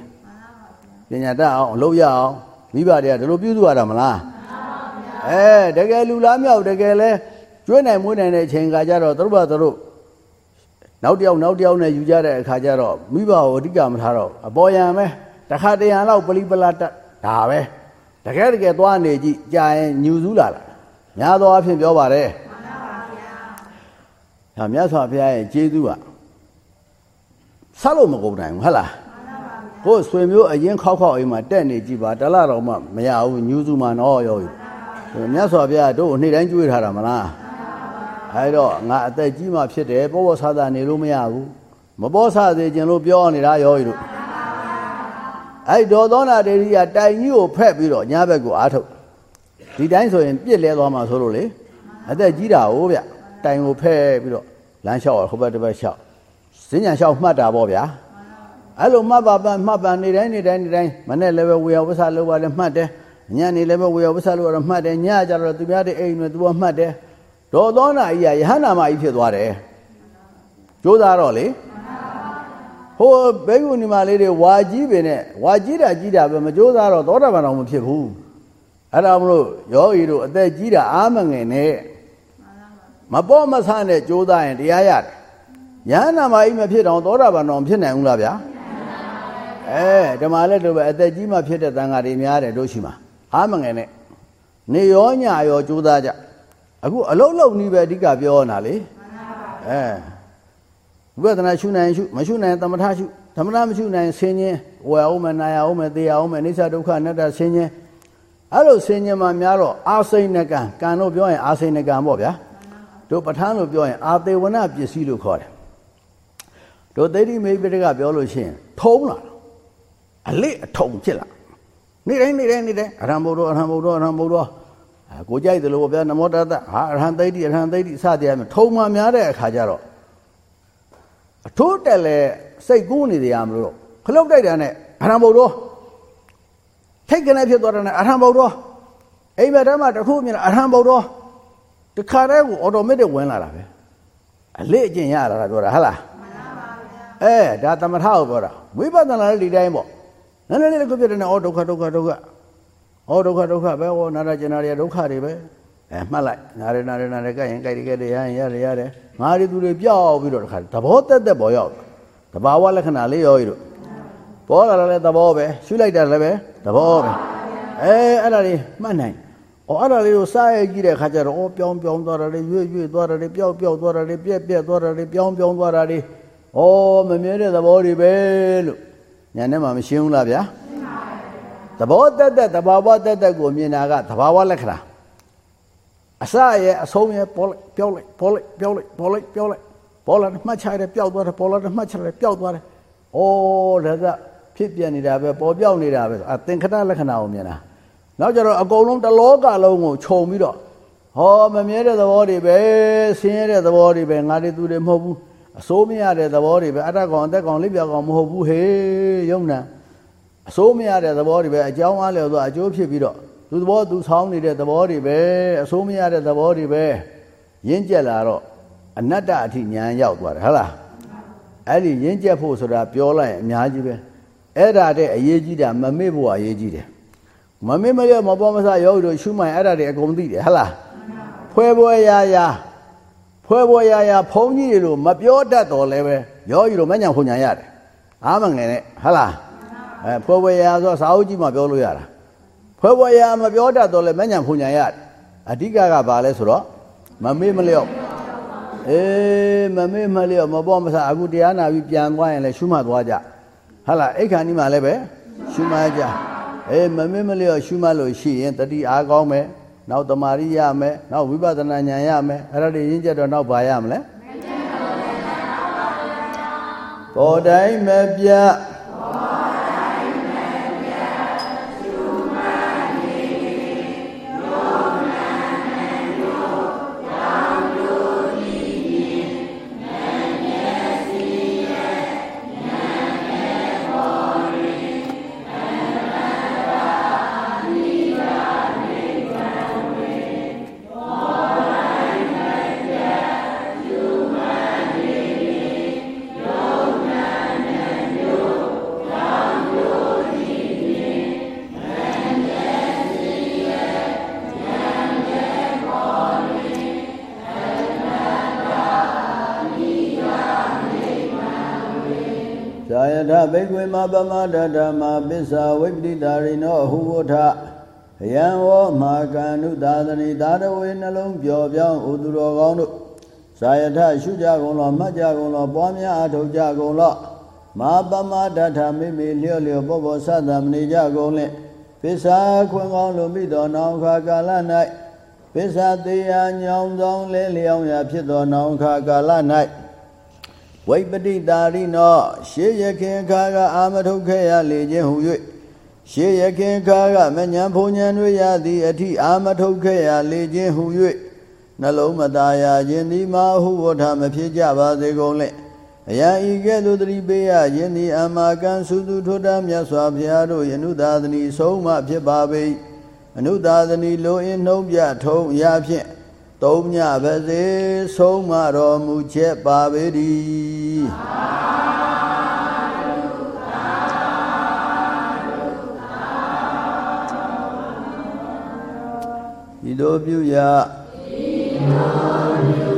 ပညာတတ်အောင်အလုပ်ရအောင်မိဘတွေကဒီလိုပြုစုရတာမလားအဲတကယ်လူလားမြောက်တကယ်လဲကျွေးနိုင်မွေးနိုင်တဲ့အချိန်ကကြတော့သူတို့ဘာသူတို့နောက်တယောက်နောက်တယောက်နဲ့ယူကြတဲ့အခါကျတော့မိဘကိုအဓိကမထားတော့အပေါ်ယံပဲတခါတရံလောက်ပလိပလာတဒါပဲ တကယ်တကယ်သွားနေကြည့်ကြာရင်ညူစူးလာတာများသောအားဖြင့်ပြောပါတယ်မှန်ပါဗျာဟာမြတ်စွာဘုရားရဲ့ကျေးဇူးကဆက်လို့မကုန်နိုင်ဘူးဟုတ်လားကိုယ်ဆွေမျိုးအရင်ခောက်ခောက်အိမ်မှာတက်နေကြည့်ပါတလားတော့မှမရဘူးညူးစုမှတော့ရောမြတ်စွာဘုရားတို့နေ့တိုင်းကြွေးထားတာမလားအဲတော့ငါအသက်ကြီးမှဖြစ်တယ်ပေါ်ပေါ်ဆာသာနေလို့မရဘူးမပေါ်ဆာသေးခြင်းလို့ပြောနေတာရောဤတို့ အဲ့ဒေါသောနာတေရိယတိုင်ကြီးကိုဖက်ပြီးတော့ညာဘက်ကိုအားထုတ်ဒီတိုင်းဆိုရင်ပြစ်လဲသွားမှာဆိုလို့လေအသက်ကြီးတာဟုတ်ဗျတိုင်ကိုဖက်ပြီးတော့လမ်းလျှောက်ဟိုဘက်တစ်ဘက်လျှောက်စဉ္ညာလျှောက်မှတ်တာပေါ့ဗျာအဲ့လိုမှတ်ပါပန်မှတ်ပန်နေတိုင်းနေတိုင်းနေတိုင်းမနဲ့လည်းပဲဝေယဝဆလောက်ပါလဲမှတ်တယ်ညနေလည်းပဲဝေယဝဆလောက်ရမှတ်တယ်ညကြတော့သူများတဲ့အိမ်တွေသူကမှတ်တယ်ဒေါသောနာကြီးကယဟန္တာမကြီးဖြစ်သွားတယ်ကြိုးစားတော့လေ ဟိုဘိက္ခုနီမလေးတွေဝါကြီးပင်နဲ့ဝါကြီးတာကြီးတာပဲမကြိုးစားတော့သောတာပန်တော်မဖြစ်ဘူးအဲ့ဒါမလို့ယောဂီတို့အသက်ကြီးတာအာမငယ်နဲ့မပေါ်မဆနဲ့ကြိုးစားရင်တရားရတယ်ယဟန္တာမကြီးမဖြစ်တော့သောတာပန်တော်ဖြစ်နိုင်ဘူးလားဗျာအဲဓမ္မလက်တို့ပဲအသက်ကြီးမှဖြစ်တဲ့တန်ဃာတွေများတယ်တို့ရှိမှာအာမငယ်နဲ့နေရောညရောကြိုးစားကြအခုအလုံးလုံးနီးပဲအဓိကပြောနေတာလေအဲ ဝိပဿနာရှုနိုင်ရှုမရှုနိုင်သမထရှုသမထမရှုနိုင်ဆင်းခြင်းဝယ်အောင်မနာရအောင်မသေးအောင်မအိဋ္ဌဒုက္ခအနတ္တဆင်းခြင်းအဲ့လိုဆင်းခြင်းမှာများတော့အာစိဏကံကံလို့ပြောရင်အာစိဏကံပေါ့ဗျာတို့ပဋ္ဌာန်းလို့ပြောရင်အာသေဝနပစ္စည်းလို့ခေါ်တယ်တို့သိတိမိပိတကပြောလို့ရှိရင်ထုံးလာအလေးအထုံဖြစ်လာနေ့တိုင်းနေ့တိုင်းနေ့တိုင်းအရဟံဘုရောအရဟံဘုရောအရဟံဘုရောကိုကြိုက်တယ်လို့ဗျာနမောတတဟာအရဟံသိတိအရဟံသိတိစသည်အမြထုံမှများတဲ့အခါကျတော့ အထိုးတက်လဲစိတ်ကူးနေတရားမလို့ခလုတ်တိုက်တာနဲ့အရဟံဘုရောထိတ်ကနေဖြစ်သွားတယ်နဲ့အရဟံဘုရောအိမ်ဘက်ထဲမှာတခုမြင်အရဟံဘုရောတခါတည်းကိုအော်တိုမက်တစ်ဝင်လာတာပဲအလေးအကျင့်ရတာပြောတာဟုတ်လားအဲဒါသမထကိုပြောတာဝိပဿနာလည်းဒီတိုင်းပေါ့နည်းနည်းလေးကိုပြတဲ့နဲ့ဩဒုက္ခဒုက္ခဒုက္ခဩဒုက္ခဒုက္ခပဲဩနာရကျင်နာရဒုက္ခတွေပဲ အဲမှတ်လိုက်နာရနာရနာရကရင်ကြိုက်ကြတဲ့ရရင်ရတယ်ရတယ်ငါတွေသူတွေပြောက်ပြီးတော့တခါသဘောတက်တက်ပေါ်ရောက်တဘာဝလက္ခဏာလေးရောဤတို့ပေါ်လာလည်းသဘောပဲရှုလိုက်တာလည်းပဲသဘောပဲအဲအဲ့ဒါလေးမှတ်နိုင်ဩအဲ့ဒါလေးကိုစားရကြည့်တဲ့အခါကျတော့ဩပြောင်းပြောင်းသွားတာလေးရွေ့ရွေ့သွားတာလေးပျောက်ပျောက်သွားတာလေးပြက်ပြက်သွားတာလေးပြောင်းပြောင်းသွားတာလေးဩမမြဲတဲ့သဘောတွေပဲလို့ညာထဲမှာမရှင်းဘူးလားဗျာသဘောတက်တက်သဘာဝတက်တက်ကိုမြင်တာကသဘာဝလက္ခဏာ အစရဲ့အဆုံးရဲ့ပေါ်လိုက်ပြောက်လိုက်ပေါ်လိုက်ပြောက်လိုက်ပေါ်လိုက်ပြောက်လိုက်ပေါ်လာမှတ်ချရတယ်ပျောက်သွားတယ်ပေါ်လာမှတ်ချရတယ်ပျောက်သွားတယ်ဩဒါကဖြစ်ပြနေတာပဲပေါ်ပြောက်နေတာပဲအသင်္ခတလက္ခဏာကိုမြင်တာနောက်ကြတော့အကုန်လုံးတလောကလုံးကိုခြုံပြီးတော့ဟောမမြဲတဲ့သဘောတွေပဲဆင်းရဲတဲ့သဘောတွေပဲငါတွေသူတွေမဟုတ်ဘူးအစိုးမရတဲ့သဘောတွေပဲအတ္တကောင်အသက်ကောင်လိပ်ပြောင်ကောင်မဟုတ်ဘူးဟေးယုံနာအစိုးမရတဲ့သဘောတွေပဲအကြောင်းအားလျော်သောအကျိုးဖြစ်ပြီးတော့ သူသဘောသူဆောင်းနေတဲ့သဘောတွေပဲအစိုးမရတဲ့သဘောတွေပဲရင်းကျက်လာတော့အနတ္တအထိဉာဏ်ရောက်သွားတယ်ဟုတ်လားအဲ့ဒီရင်းကျက်ဖို့ဆိုတာပြောလိုက်ရင်အများကြီးပဲအဲ့ဒါတဲ့အရေးကြီးတာမမေ့ဖို့အရေးကြီးတယ်မမေ့မရမပေါ်မစယောဂီတို့ရှုမှန်အဲ့ဒါတွေအကုန်သိတယ်ဟုတ်လားဖွဲပွဲရာရာဖွဲပွဲရာရာဖုံးကြီးတွေလို့မပြောတတ်တော်လဲပဲယောဂီတို့မညံခုညာရတယ်အားမငယ်နဲ့ဟုတ်လားအဲဖွဲပွဲရာဆိုစာအုပ်ကြီးမှပြောလို့ရတာ ဖွဲပွဲရာမပြောတတ်တော်လဲမညံခုညာရတယ်အဓိကကဘာလဲဆိုတော့မမေ့မလျော့အေးမမေ့မလျော့မပေါ်မဆအခုတရားနာပြီးပြန်သွားရင်လည်းရှုမှတ်သွားကြဟာလားအိတ်ခါနီးမှာလည်းပဲရှုမှတ်ကြအေးမမေ့မလျော့ရှုမှတ်လို့ရှိရင်တတိအားကောင်းမယ်နောက်တမာရိရမယ်နောက်ဝိပဿနာဉာဏ်ရမယ်အဲ့ဒါတွေရင်းချက်တော့နောက်ပါရမလဲပေါ်တိုင်းမပြတ် မပမဒဓမ္မာပစ္စာဝိပတိတာရိနောအဟုဝထယံဝောမာကန္နုသာသနိသာတဝေနှလုံးပျော်ပြောင်းဥသူတော်ကောင်းတို့ဇာယထရှုကြကုန်လောမှတ်ကြကုန်လောပွားများအထောက်ကြကုန်လောမာပမဒဋ္ဌမိမိလျော့လျော့ဘောဘောသတ္တမနေကြကုန်လင့်ပစ္စာခွင်ကောင်းလိုမိသောနောင်ခါကာလ၌ပစ္စာသေးယာညောင်းဆောင်လဲလျောင်းရာဖြစ်သောနောင်ခါကာလ၌ ဝိပတိတာရိနောရှေးရခင်ခါကအာမထုတ်ခဲ့ရလေခြင်းဟု၍ရှေးရခင်ခါကမဉ္ဇဉ်ဖုန်ဉ္ဇဉ်တွေရသည်အထိအာမထုတ်ခဲ့ရလေခြင်းဟု၍နှလုံးမသားရခြင်းသည်မဟုဝထမဖြစ်ကြပါစေကုန်လေအယံဤကဲ့သို့တတိပေးရခြင်းသည်အမာကံစုစုထွတ်တမြတ်စွာဘုရားတို့ယနုသာသနီဆုံးမဖြစ်ပါပေအနုသာသနီလိုအင်းနှုံးပြထုံးရာဖြင့် သုံးညပါစေဆုံးမတော်မူချက်ပါပေသည်ဤသို့ပြုရအ